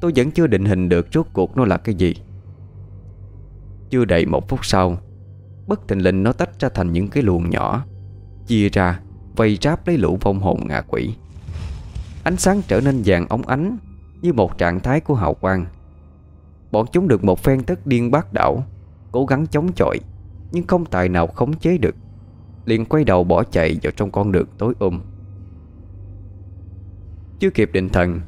Tôi vẫn chưa định hình được rốt cuộc nó là cái gì. Chưa đầy một phút sau, Bất thình lình nó tách ra thành những cái luồng nhỏ, Chia ra. Vây ráp lấy lũ vong hồn ngạ quỷ. Ánh sáng trở nên vàng óng ánh Như một trạng thái của hào quang. Bọn chúng được một phen tất điên bác đảo, Cố gắng chống chọi, Nhưng không tài nào khống chế được, liền quay đầu bỏ chạy vào trong con đường tối ôm Chưa kịp định thần,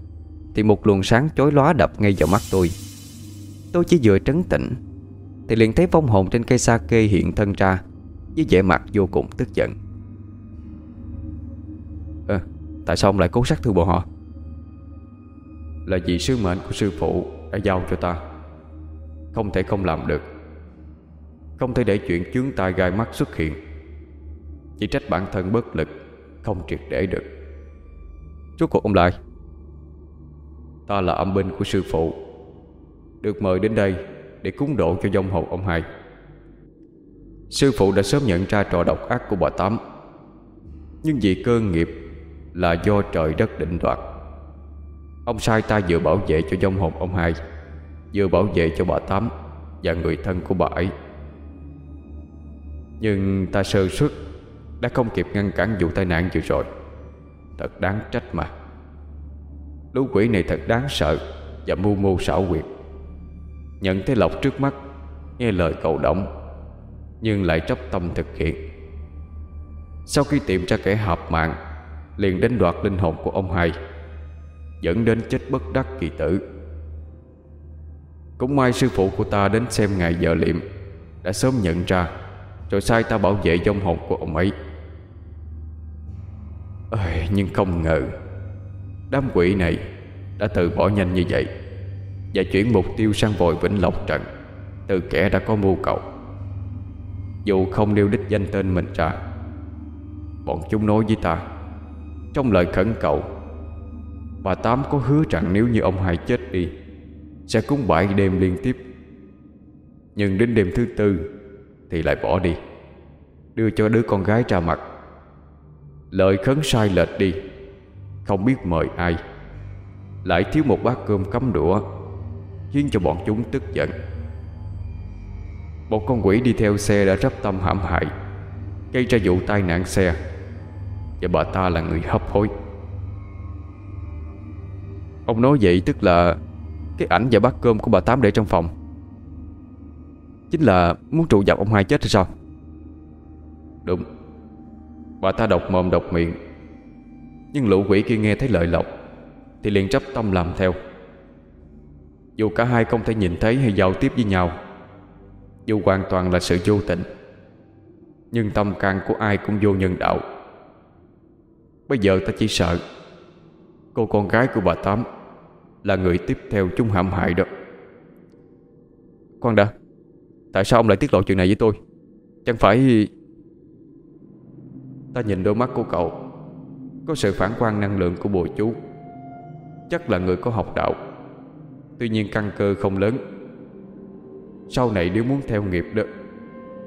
Thì một luồng sáng chói lóa đập ngay vào mắt tôi. Tôi chỉ vừa trấn tĩnh, Thì liền thấy vong hồn trên cây sa kê hiện thân ra, Với vẻ mặt vô cùng tức giận. Tại sao ông lại cố sát thương bọn họ? Là vì sứ mệnh của sư phụ Đã giao cho ta. Không thể không làm được. Không thể để chuyện chướng tai gai mắt xuất hiện. Chỉ trách bản thân bất lực, Không triệt để được. Rốt cuộc ông lại. Ta là âm binh của sư phụ. Được mời đến đây Để cúng độ cho dông hồn ông hai. Sư phụ đã sớm nhận ra trò độc ác của bà Tám. Nhưng vì cơ nghiệp là do trời đất định đoạt. Ông sai ta vừa bảo vệ cho dông hồn ông hai, Vừa bảo vệ cho bà Tám Và người thân của bà ấy. Nhưng ta sơ suất, Đã không kịp ngăn cản vụ tai nạn vừa rồi. Thật đáng trách mà. Lũ quỷ này thật đáng sợ Và mưu mô xảo quyệt. Nhận thấy lộc trước mắt, Nghe lời cầu động, Nhưng lại chấp tâm thực hiện. Sau khi tìm ra kẻ hợp mạng Liền đến đoạt linh hồn của ông hai Dẫn đến chết bất đắc kỳ tử. Cũng may sư phụ của ta đến xem ngày giờ liệm Đã sớm nhận ra Rồi sai ta bảo vệ vong hồn của ông ấy. Ơi, Nhưng không ngờ Đám quỷ này Đã từ bỏ nhanh như vậy Và chuyển mục tiêu sang vội Vĩnh Lộc Trận Từ kẻ đã có mưu cầu. Dù không nêu đích danh tên mình ra Bọn chúng nói với ta trong lời khẩn cầu. Bà Tám có hứa rằng nếu như ông hai chết đi, Sẽ cúng bãi đêm liên tiếp. Nhưng đến đêm thứ tư Thì lại bỏ đi, Đưa cho đứa con gái ra mặt. Lời khấn sai lệch đi, Không biết mời ai. Lại thiếu một bát cơm cắm đũa, Khiến cho bọn chúng tức giận. Một con quỷ đi theo xe đã rắp tâm hãm hại, Gây ra vụ tai nạn xe. Và bà ta là người hấp hối. Ông nói vậy tức là Cái ảnh và bát cơm của bà Tám để trong phòng. Chính là muốn trụ dập ông hai chết hay sao? Đúng. Bà ta độc mồm độc miệng. Nhưng lũ quỷ kia nghe thấy lợi lộc, Thì liền chấp tâm làm theo. Dù cả hai không thể nhìn thấy hay giao tiếp với nhau, Dù hoàn toàn là sự vô tình, Nhưng tâm can của ai cũng vô nhân đạo. Bây giờ ta chỉ sợ Cô con gái của bà Tám Là người tiếp theo chúng hãm hại đó. Khoan đã, Tại sao ông lại tiết lộ chuyện này với tôi? Chẳng phải Ta nhìn đôi mắt của cậu Có sự phản quan năng lượng của bùa chú, Chắc là người có học đạo. Tuy nhiên căn cơ không lớn. Sau này nếu muốn theo nghiệp đó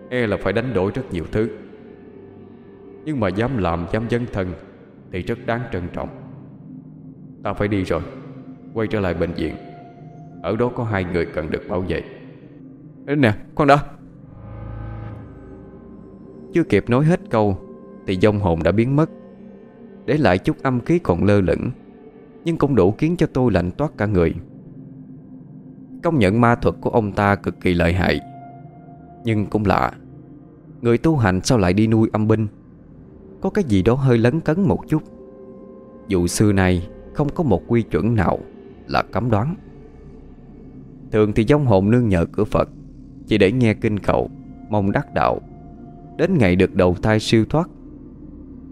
E là phải đánh đổi rất nhiều thứ. Nhưng mà dám làm, dám dấn thân thì rất đáng trân trọng. Ta phải đi rồi Quay trở lại bệnh viện. Ở đó có hai người cần được bảo vệ. Nè con đã. Chưa kịp nói hết câu Thì dông hồn đã biến mất. Để lại chút âm khí còn lơ lửng Nhưng cũng đủ khiến cho tôi lạnh toát cả người. Công nhận ma thuật của ông ta cực kỳ lợi hại. Nhưng cũng lạ Người tu hành sao lại đi nuôi âm binh có cái gì đó hơi lấn cấn một chút. Dù xưa này Không có một quy chuẩn nào Là cấm đoán. Thường thì dông hồn nương nhờ cửa Phật, Chỉ để nghe kinh cầu, Mong đắc đạo. Đến ngày được đầu thai siêu thoát,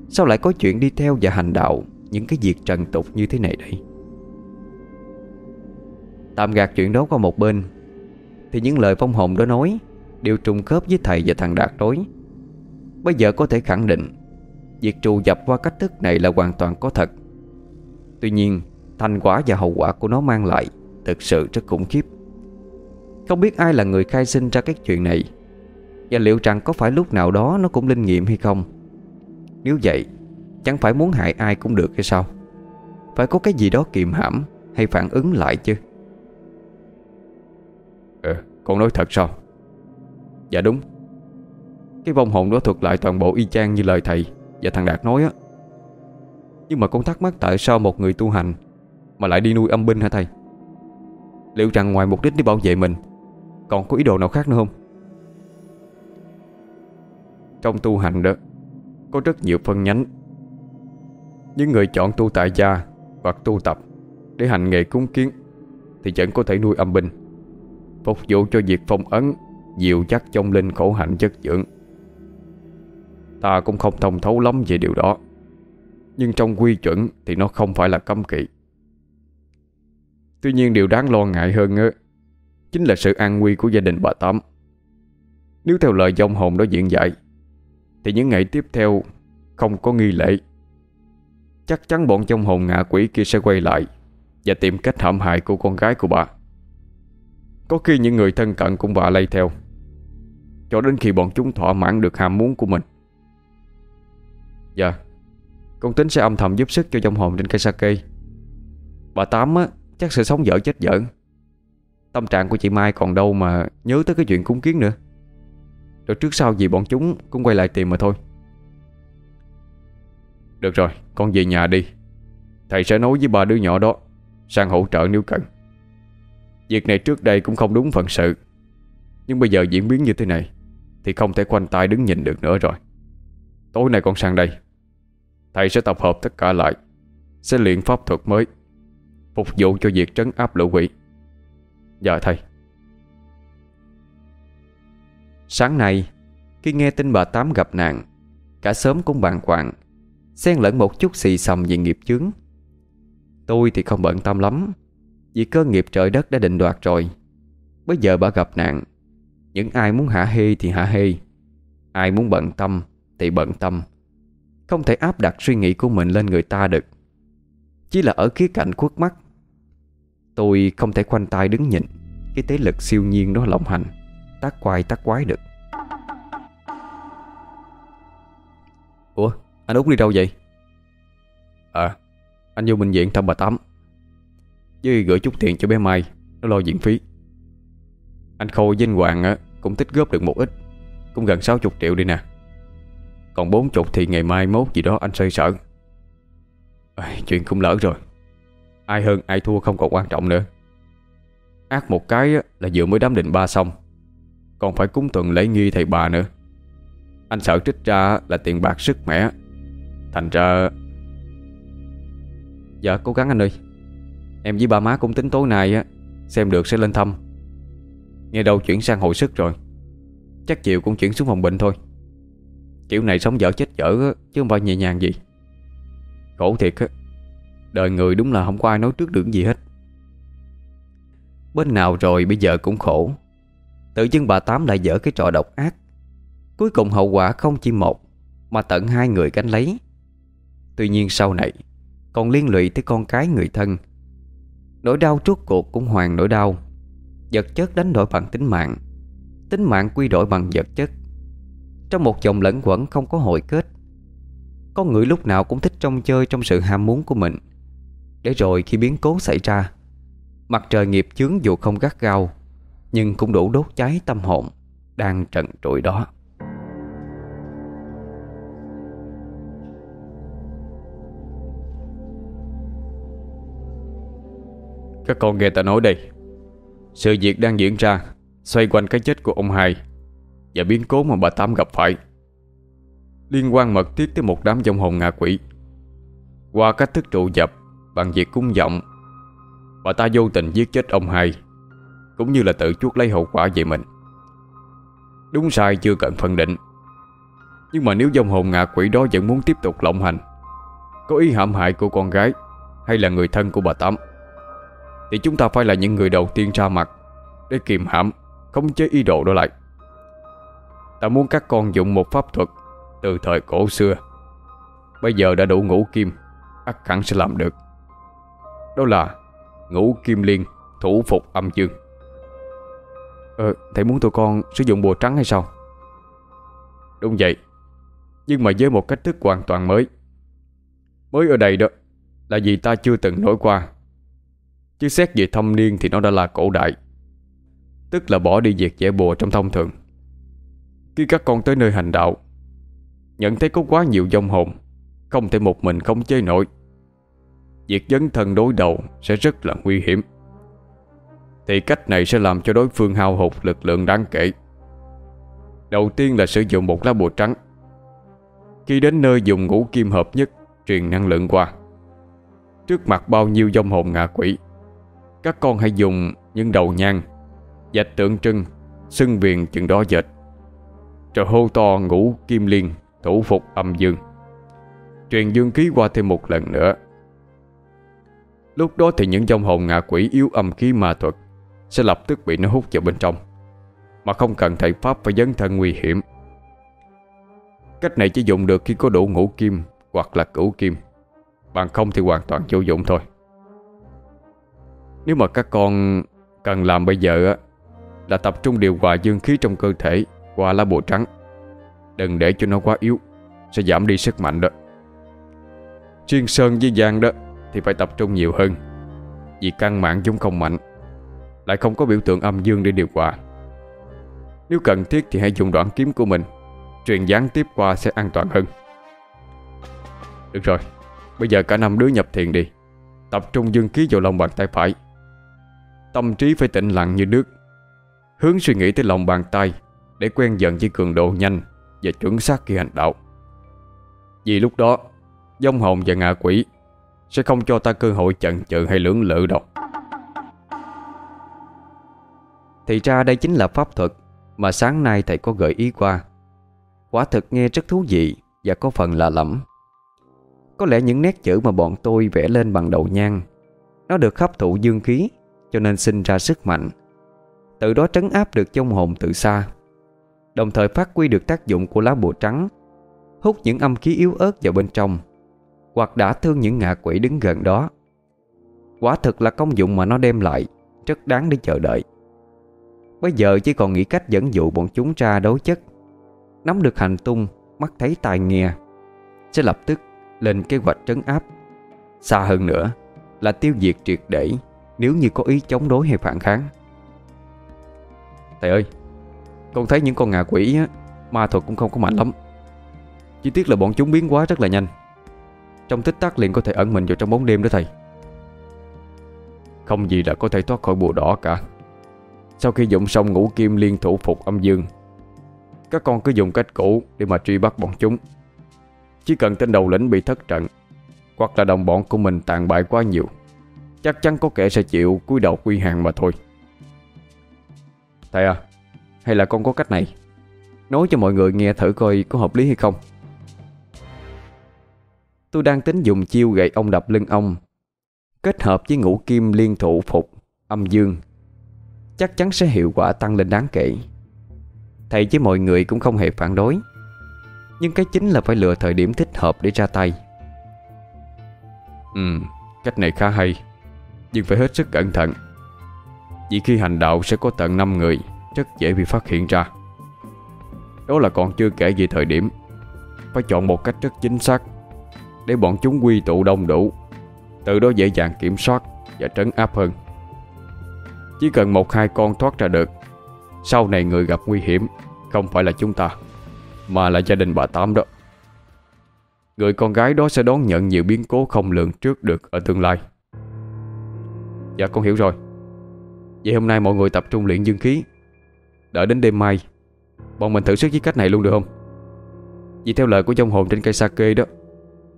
Sao lại có chuyện đi theo và hành đạo Những cái việc trần tục như thế này đây? Tạm gạt chuyện đó qua một bên, Thì những lời phong hồn đó nói Đều trùng khớp với thầy và thằng Đạt đối Bây giờ có thể khẳng định Việc trù dập qua cách thức này là hoàn toàn có thật. Tuy nhiên Thành quả và hậu quả của nó mang lại Thực sự rất khủng khiếp. Không biết ai là người khai sinh ra cái chuyện này, Và liệu rằng có phải lúc nào đó Nó cũng linh nghiệm hay không? Nếu vậy, Chẳng phải muốn hại ai cũng được hay sao? Phải có cái gì đó kiềm hãm Hay phản ứng lại chứ? Ờ con nói thật sao? Dạ đúng. Cái vong hồn đó thuật lại toàn bộ y chang như lời thầy. Và thằng Đạt nói á, Nhưng mà con thắc mắc tại sao một người tu hành Mà lại đi nuôi âm binh hả thầy? Liệu rằng ngoài mục đích để bảo vệ mình, Còn có ý đồ nào khác nữa không? Trong tu hành đó, Có rất nhiều phân nhánh. Những người chọn tu tại gia Hoặc tu tập Để hành nghề cúng kiến Thì vẫn có thể nuôi âm binh, Phục vụ cho việc phong ấn Dịu chắc trong linh khổ hạnh chất dưỡng. Ta cũng không thông thấu lắm về điều đó. Nhưng trong quy chuẩn Thì nó không phải là cấm kỵ. Tuy nhiên điều đáng lo ngại hơn á, Chính là sự an nguy của gia đình bà Tám. Nếu theo lời dông hồn đó diễn giải, Thì những ngày tiếp theo Không có nghi lễ. Chắc chắn bọn trong hồn ngạ quỷ kia sẽ quay lại Và tìm cách hãm hại của con gái của bà. Có khi những người thân cận cũng bà lây theo, Cho đến khi bọn chúng thỏa mãn được ham muốn của mình. Dạ. Con tính sẽ âm thầm giúp sức cho dòng hồn trên cây sake Bà Tám á, Chắc sẽ sống dở chết dở. Tâm trạng của chị Mai còn đâu mà Nhớ tới cái chuyện cúng kiến nữa. Rồi trước sau gì bọn chúng cũng quay lại tìm mà thôi. Được rồi, Con về nhà đi. Thầy sẽ nói với ba đứa nhỏ đó, Sang hỗ trợ nếu cần. Việc này trước đây cũng không đúng phận sự. Nhưng bây giờ diễn biến như thế này, Thì không thể quanh tay đứng nhìn được nữa rồi. Tối nay con sang đây. Thầy sẽ tập hợp tất cả lại, Sẽ luyện pháp thuật mới, Phục vụ cho việc trấn áp lũ quỷ. Dạ thầy. Sáng nay, Khi nghe tin bà Tám gặp nạn, Cả sớm cũng bàn hoàng, Xen lẫn một chút xì xầm về nghiệp chướng. Tôi thì không bận tâm lắm, Vì cơ nghiệp trời đất đã định đoạt rồi. Bây giờ bà gặp nạn, Những ai muốn hạ hê thì hạ hê, Ai muốn bận tâm thì bận tâm. Không thể áp đặt suy nghĩ của mình lên người ta được. Chỉ là ở khía cạnh khuất mắt. Tôi không thể khoanh tay đứng nhìn. Cái tế lực siêu nhiên đó lộng hành. Tác quay tác quái được. Ủa anh Út đi đâu vậy? À Anh vô bệnh viện thăm bà Tám. Với gửi chút tiền cho bé Mai Nó lo viện phí. Anh Khôi với anh Hoàng á, cũng tích góp được một ít. Cũng gần 60 triệu đi nè. Còn 40 thì ngày mai mốt gì đó anh xoay sở. À, Chuyện cũng lỡ rồi. Ai hơn ai thua không còn quan trọng nữa. Ác một cái là vừa mới đám định ba xong. Còn phải cúng tuần lễ nghi thầy bà nữa. Anh sợ trích ra là tiền bạc sức mẻ. Thành ra Dạ cố gắng anh ơi. Em với ba má cũng tính tối nay á Xem được sẽ lên thăm. Nghe đâu chuyển sang hồi sức rồi. Chắc chiều cũng chuyển xuống phòng bệnh thôi. Kiểu này sống dở chết dở Chứ không phải nhẹ nhàng gì. Khổ thiệt á, Đời người đúng là không có ai nói trước được gì hết. Bên nào rồi bây giờ cũng khổ. Tự dưng bà Tám lại dở cái trò độc ác. Cuối cùng hậu quả không chỉ một, Mà tận hai người gánh lấy. Tuy nhiên sau này, Còn liên lụy tới con cái người thân. Nỗi đau trước cuộc cũng hoàn nỗi đau. Vật chất đánh đổi bằng tính mạng. Tính mạng quy đổi bằng vật chất. Trong một dòng lẫn quẩn không có hồi kết. Con người lúc nào cũng thích trông chơi Trong sự ham muốn của mình. Để rồi khi biến cố xảy ra, Mặt trời nghiệp chướng dù không gắt gao, Nhưng cũng đủ đốt cháy tâm hồn Đang trần trụi đó. Các con nghe ta nói đây. Sự việc đang diễn ra, Xoay quanh cái chết của ông hai. Và biến cố mà bà Tám gặp phải. Liên quan mật thiết tới một đám dòng hồn ngạ quỷ. Qua cách thức trụ dập Bằng việc cung giọng, Bà ta vô tình giết chết ông hai, Cũng như là tự chuốc lấy hậu quả về mình. Đúng sai chưa cần phân định, Nhưng mà nếu dòng hồn ngạ quỷ đó vẫn muốn tiếp tục lộng hành, Có ý hãm hại cô con gái Hay là người thân của bà Tám, Thì chúng ta phải là những người đầu tiên ra mặt Để kiềm hãm, Khống chế ý đồ đó lại. Ta muốn các con dùng một pháp thuật Từ thời cổ xưa. Bây giờ đã đủ ngũ kim ắt hẳn sẽ làm được. Đó là Ngũ kim liên Thủ phục âm dương. Ờ thầy muốn tụi con sử dụng bùa trắng hay sao? Đúng vậy, Nhưng mà với một cách thức hoàn toàn mới. Mới ở đây đó Là vì ta chưa từng nổi qua. Chứ xét về thâm niên thì nó đã là cổ đại, Tức là bỏ đi việc vẽ bùa trong thông thường. Khi các con tới nơi hành đạo, Nhận thấy có quá nhiều dông hồn, Không thể một mình không chơi nổi. Việc dấn thân đối đầu Sẽ rất là nguy hiểm. Thì cách này sẽ làm cho đối phương hao hụt lực lượng đáng kể. Đầu tiên là sử dụng một lá bùa trắng. Khi đến nơi dùng ngũ kim hợp nhất, Truyền năng lượng qua. Trước mặt bao nhiêu dông hồn ngạ quỷ, Các con hãy dùng những đầu nhang, Dạch tượng trưng, Xưng viền chừng đó dệt. Rồi hô to ngũ kim liên Thủ phục âm dương. Truyền dương khí qua thêm một lần nữa. Lúc đó thì những dòng hồn ngạ quỷ yếu âm khí ma thuật Sẽ lập tức bị nó hút vào bên trong, Mà không cần thầy Pháp phải dấn thân nguy hiểm. Cách này chỉ dùng được khi có đủ ngũ kim Hoặc là cửu kim. Bằng không thì hoàn toàn vô dụng thôi. Nếu mà các con cần làm bây giờ á, Là tập trung điều hòa dương khí trong cơ thể qua lá bùa trắng. Đừng để cho nó quá yếu, Sẽ giảm đi sức mạnh đó. Chuyên Sơn với Giang đó Thì phải tập trung nhiều hơn, Vì căn mạng chúng không mạnh, Lại không có biểu tượng âm dương để điều hòa. Nếu cần thiết thì hãy dùng đoạn kiếm của mình, Truyền gián tiếp qua sẽ an toàn hơn. Được rồi, Bây giờ cả năm đứa nhập thiền đi. Tập trung dương khí vào lòng bàn tay phải. Tâm trí phải tĩnh lặng như nước. Hướng suy nghĩ tới lòng bàn tay để quen dần với cường độ nhanh Và chuẩn xác khi hành đạo. Vì lúc đó Dông hồn và ngạ quỷ Sẽ không cho ta cơ hội chần chừ hay lưỡng lự đâu. Thì ra đây chính là pháp thuật Mà sáng nay thầy có gợi ý qua. Quả thực nghe rất thú vị Và có phần lạ lẫm. Có lẽ những nét chữ mà bọn tôi vẽ lên bằng đầu nhang, Nó được hấp thụ dương khí Cho nên sinh ra sức mạnh. Từ đó trấn áp được trong hồn từ xa. Đồng thời phát huy được tác dụng của lá bùa trắng, Hút những âm khí yếu ớt vào bên trong, Hoặc đã thương những ngạ quỷ đứng gần đó. Quả thực là công dụng mà nó đem lại, Rất đáng để chờ đợi. Bây giờ chỉ còn nghĩ cách dẫn dụ bọn chúng ra đối chất. Nắm được hành tung, Mắt thấy tai nghe, Sẽ lập tức lên kế hoạch trấn áp. Xa hơn nữa Là tiêu diệt triệt để Nếu như có ý chống đối hay phản kháng. Thầy ơi! Con thấy những con ngạ quỷ á Ma thuật cũng không có mạnh lắm. Chỉ tiếc là bọn chúng biến hóa rất là nhanh. Trong tích tắc liền có thể ẩn mình vào trong bóng đêm đó thầy. Không gì là có thể thoát khỏi bùa đỏ cả. Sau khi dụng xong ngũ kim liên thủ phục âm dương Các con cứ dùng cách cũ Để mà truy bắt bọn chúng. Chỉ cần tên đầu lĩnh bị thất trận Hoặc là đồng bọn của mình tàn bại quá nhiều Chắc chắn có kẻ sẽ chịu cúi đầu quy hàng mà thôi. Thầy à hay là con có cách này? Nói cho mọi người nghe thử coi có hợp lý hay không. Tôi đang tính dùng chiêu gậy ông đập lưng ông Kết hợp với ngũ kim liên thủ phục Âm dương. Chắc chắn sẽ hiệu quả tăng lên đáng kể. Thầy với mọi người cũng không hề phản đối. Nhưng cái chính là phải lựa thời điểm thích hợp để ra tay. Ừ, cách này khá hay Nhưng phải hết sức cẩn thận. Vì khi hành đạo sẽ có tận 5 người. Rất dễ bị phát hiện ra. Đó là còn chưa kể về thời điểm Phải chọn một cách rất chính xác Để bọn chúng quy tụ đông đủ, Từ đó dễ dàng kiểm soát Và trấn áp hơn. Chỉ cần một hai con thoát ra được, Sau này người gặp nguy hiểm Không phải là chúng ta, Mà là gia đình bà Tám đó. Người con gái đó sẽ đón nhận nhiều biến cố không lường trước được ở tương lai. Dạ con hiểu rồi. Vậy hôm nay mọi người tập trung luyện dương khí. Đợi đến đêm mai, Bọn mình thử sức với cách này luôn được không? Vì theo lời của trong hồn trên cây sake đó,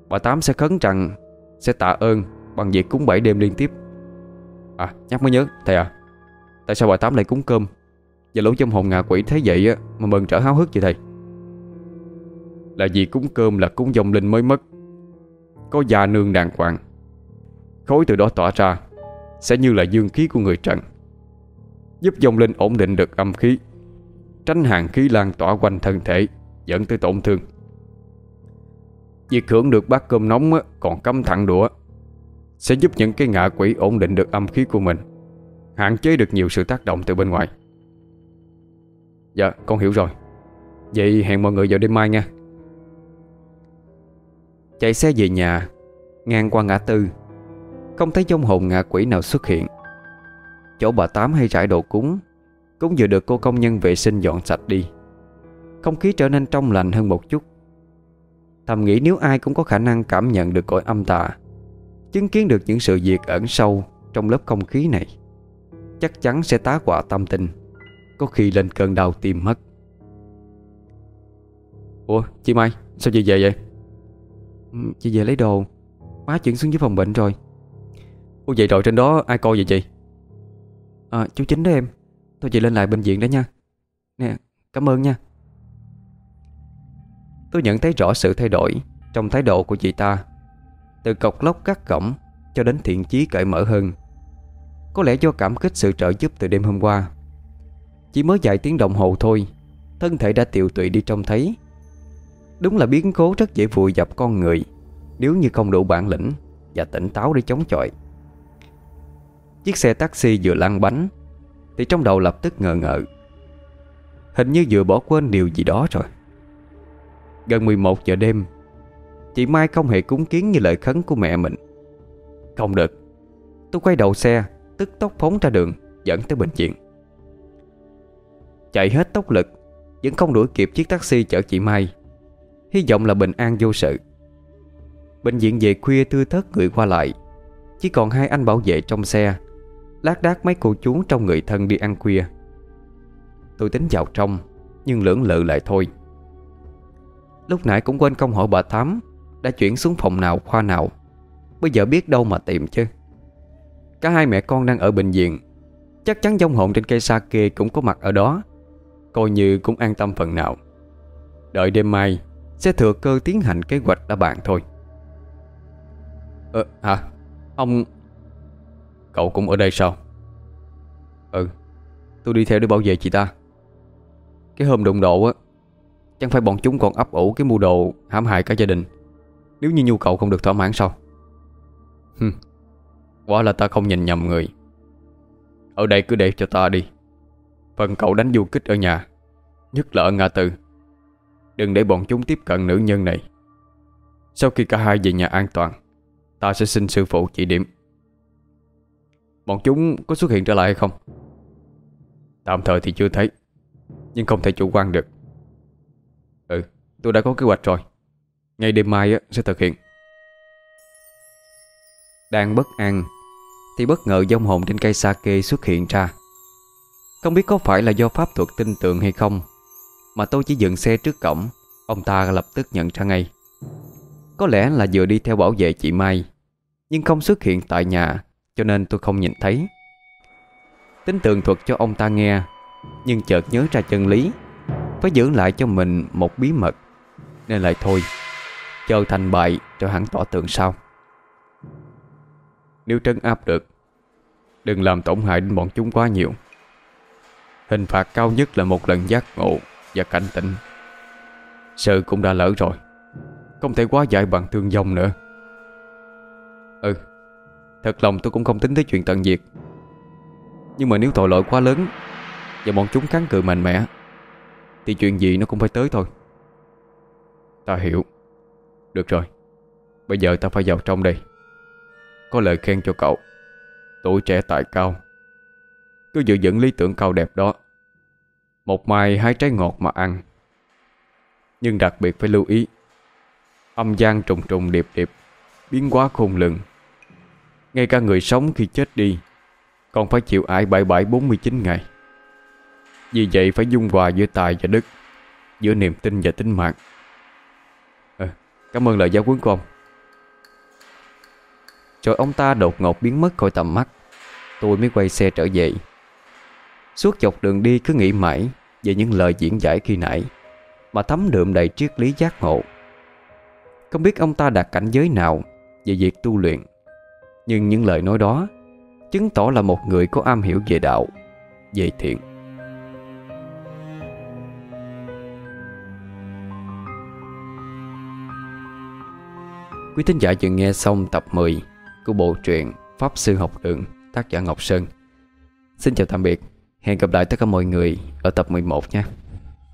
Bà Tám sẽ khấn rằng Sẽ tạ ơn bằng việc cúng bảy đêm liên tiếp. À nhắc mới nhớ, Thầy à Tại sao bà Tám lại cúng cơm Và lũ trong hồn ngạ quỷ thế vậy á Mà mừng trở háo hức vậy thầy? Là vì cúng cơm là cúng dòng linh mới mất. Có già nương đàng hoàng, Khối từ đó tỏa ra, Sẽ như là dương khí của người trần. Giúp dòng linh ổn định được âm khí. Tránh hàng khí lan tỏa quanh thân thể, Dẫn tới tổn thương. Việc hưởng được bát cơm nóng còn cấm thẳng đũa, Sẽ giúp những cái ngạ quỷ ổn định được âm khí của mình, Hạn chế được nhiều sự tác động từ bên ngoài. Dạ con hiểu rồi. Vậy hẹn mọi người vào đêm mai nha. Chạy xe về nhà, Ngang qua ngã tư, Không thấy trong hồn ngạ quỷ nào xuất hiện. Chỗ bà Tám hay trải đồ cúng, Cũng vừa được cô công nhân vệ sinh dọn sạch đi. Không khí trở nên trong lành hơn một chút. Thầm nghĩ nếu ai cũng có khả năng cảm nhận được cõi âm tà, Chứng kiến được những sự việc ẩn sâu Trong lớp không khí này, Chắc chắn sẽ tá quả tâm tình, Có khi lên cơn đau tim mất. Ủa, chị Mai, Sao chị về vậy? Ừ, chị về lấy đồ, Má chuyển xuống dưới phòng bệnh rồi. Ủa, vậy rồi trên đó ai coi vậy chị? À chú chính đó em. Tôi chị lên lại bệnh viện đó nha. Nè, cảm ơn nha. Tôi nhận thấy rõ sự thay đổi Trong thái độ của chị ta, Từ cọc lóc cắt cổng Cho đến thiện chí cởi mở hơn. Có lẽ do cảm kích sự trợ giúp từ đêm hôm qua. Chỉ mới vài tiếng đồng hồ thôi, Thân thể đã tiều tụy đi trông thấy. Đúng là biến cố rất dễ vùi dập con người, Nếu như không đủ bản lĩnh Và tỉnh táo để chống chọi. Chiếc xe taxi vừa lăn bánh, Thì trong đầu lập tức ngờ ngợ. Hình như vừa bỏ quên điều gì đó rồi. Gần 11 giờ đêm, Chị Mai không hề cúng kiến như lời khấn của mẹ mình. Không được. Tôi quay đầu xe, Tức tốc phóng ra đường, Dẫn tới bệnh viện. Chạy hết tốc lực, Vẫn không đuổi kịp chiếc taxi chở chị Mai. Hy vọng là bình an vô sự. Bệnh viện về khuya tư thất người qua lại. Chỉ còn hai anh bảo vệ trong xe. Lát đác mấy cô chú trong người thân đi ăn khuya. Tôi tính vào trong, Nhưng lưỡng lự lại thôi. Lúc nãy cũng quên không hỏi bà Thám Đã chuyển xuống phòng nào, khoa nào. Bây giờ biết đâu mà tìm chứ. Cả hai mẹ con đang ở bệnh viện. Chắc chắn dông hồn trên cây sake cũng có mặt ở đó. Coi như cũng an tâm phần nào. Đợi đêm mai, sẽ thừa cơ tiến hành kế hoạch đã bàn thôi. Ờ hả? Ông Cậu cũng ở đây sao? Ừ Tôi đi theo để bảo vệ chị ta. Cái hôm đụng độ á Chẳng phải bọn chúng còn ấp ủ cái mưu đồ hãm hại cả gia đình. Nếu như nhu cầu không được thỏa mãn sao? Hừm, Quá là ta không nhìn nhầm người. Ở đây cứ để cho ta đi. Phần cậu đánh du kích ở nhà, Nhất là ở ngã tư. Đừng để bọn chúng tiếp cận nữ nhân này. Sau khi cả hai về nhà an toàn, Ta sẽ xin sư phụ chỉ điểm. Bọn chúng có xuất hiện trở lại hay không? Tạm thời thì chưa thấy Nhưng không thể chủ quan được. Ừ, tôi đã có kế hoạch rồi. Ngay đêm mai sẽ thực hiện. Đang bất an Thì bất ngờ dông hồn trên cây sake xuất hiện ra. Không biết có phải là do pháp thuật tinh tượng hay không Mà tôi chỉ dừng xe trước cổng Ông ta lập tức nhận ra ngay. Có lẽ là vừa đi theo bảo vệ chị Mai Nhưng không xuất hiện tại nhà. Cho nên tôi không nhìn thấy. Tính tường thuật cho ông ta nghe, Nhưng chợt nhớ ra chân lý, Phải giữ lại cho mình một bí mật, Nên lại thôi, Chờ thành bại cho hắn tỏ tường sau. Nếu trấn áp được, Đừng làm tổn hại đến bọn chúng quá nhiều. Hình phạt cao nhất là một lần giác ngộ Và cảnh tỉnh. Sự cũng đã lỡ rồi, Không thể quá dài bằng thương vong nữa. Ừ Thật lòng tôi cũng không tính tới chuyện tận diệt. Nhưng mà nếu tội lỗi quá lớn, Và bọn chúng kháng cự mạnh mẽ, Thì chuyện gì nó cũng phải tới thôi. Ta hiểu. Được rồi. Bây giờ ta phải vào trong đây. Có lời khen cho cậu. Tuổi trẻ tài cao. Cứ giữ vững lý tưởng cao đẹp đó. Một mai hái trái ngọt mà ăn. Nhưng đặc biệt phải lưu ý. Âm gian trùng trùng điệp điệp, Biến quá khôn lường. Ngay cả người sống khi chết đi Còn phải chịu ải bảy bảy 49 ngày. Vì vậy phải dung hòa giữa tài và đức Giữa niềm tin và tính mạng. À, Cảm ơn lời giáo huấn của ông. Rồi ông ta đột ngột biến mất khỏi tầm mắt. Tôi mới quay xe trở về. Suốt dọc đường đi cứ nghĩ mãi Về những lời diễn giải khi nãy Mà thấm đượm đầy triết lý giác ngộ. Không biết ông ta đạt cảnh giới nào Về việc tu luyện. Nhưng những lời nói đó Chứng tỏ là một người có am hiểu về đạo, Về thiện. Quý thính giả vừa nghe xong tập 10 Của bộ truyện Pháp Sư Học Đường, tác giả Ngọc Sơn. Xin chào tạm biệt. Hẹn gặp lại tất cả mọi người ở tập 11 nha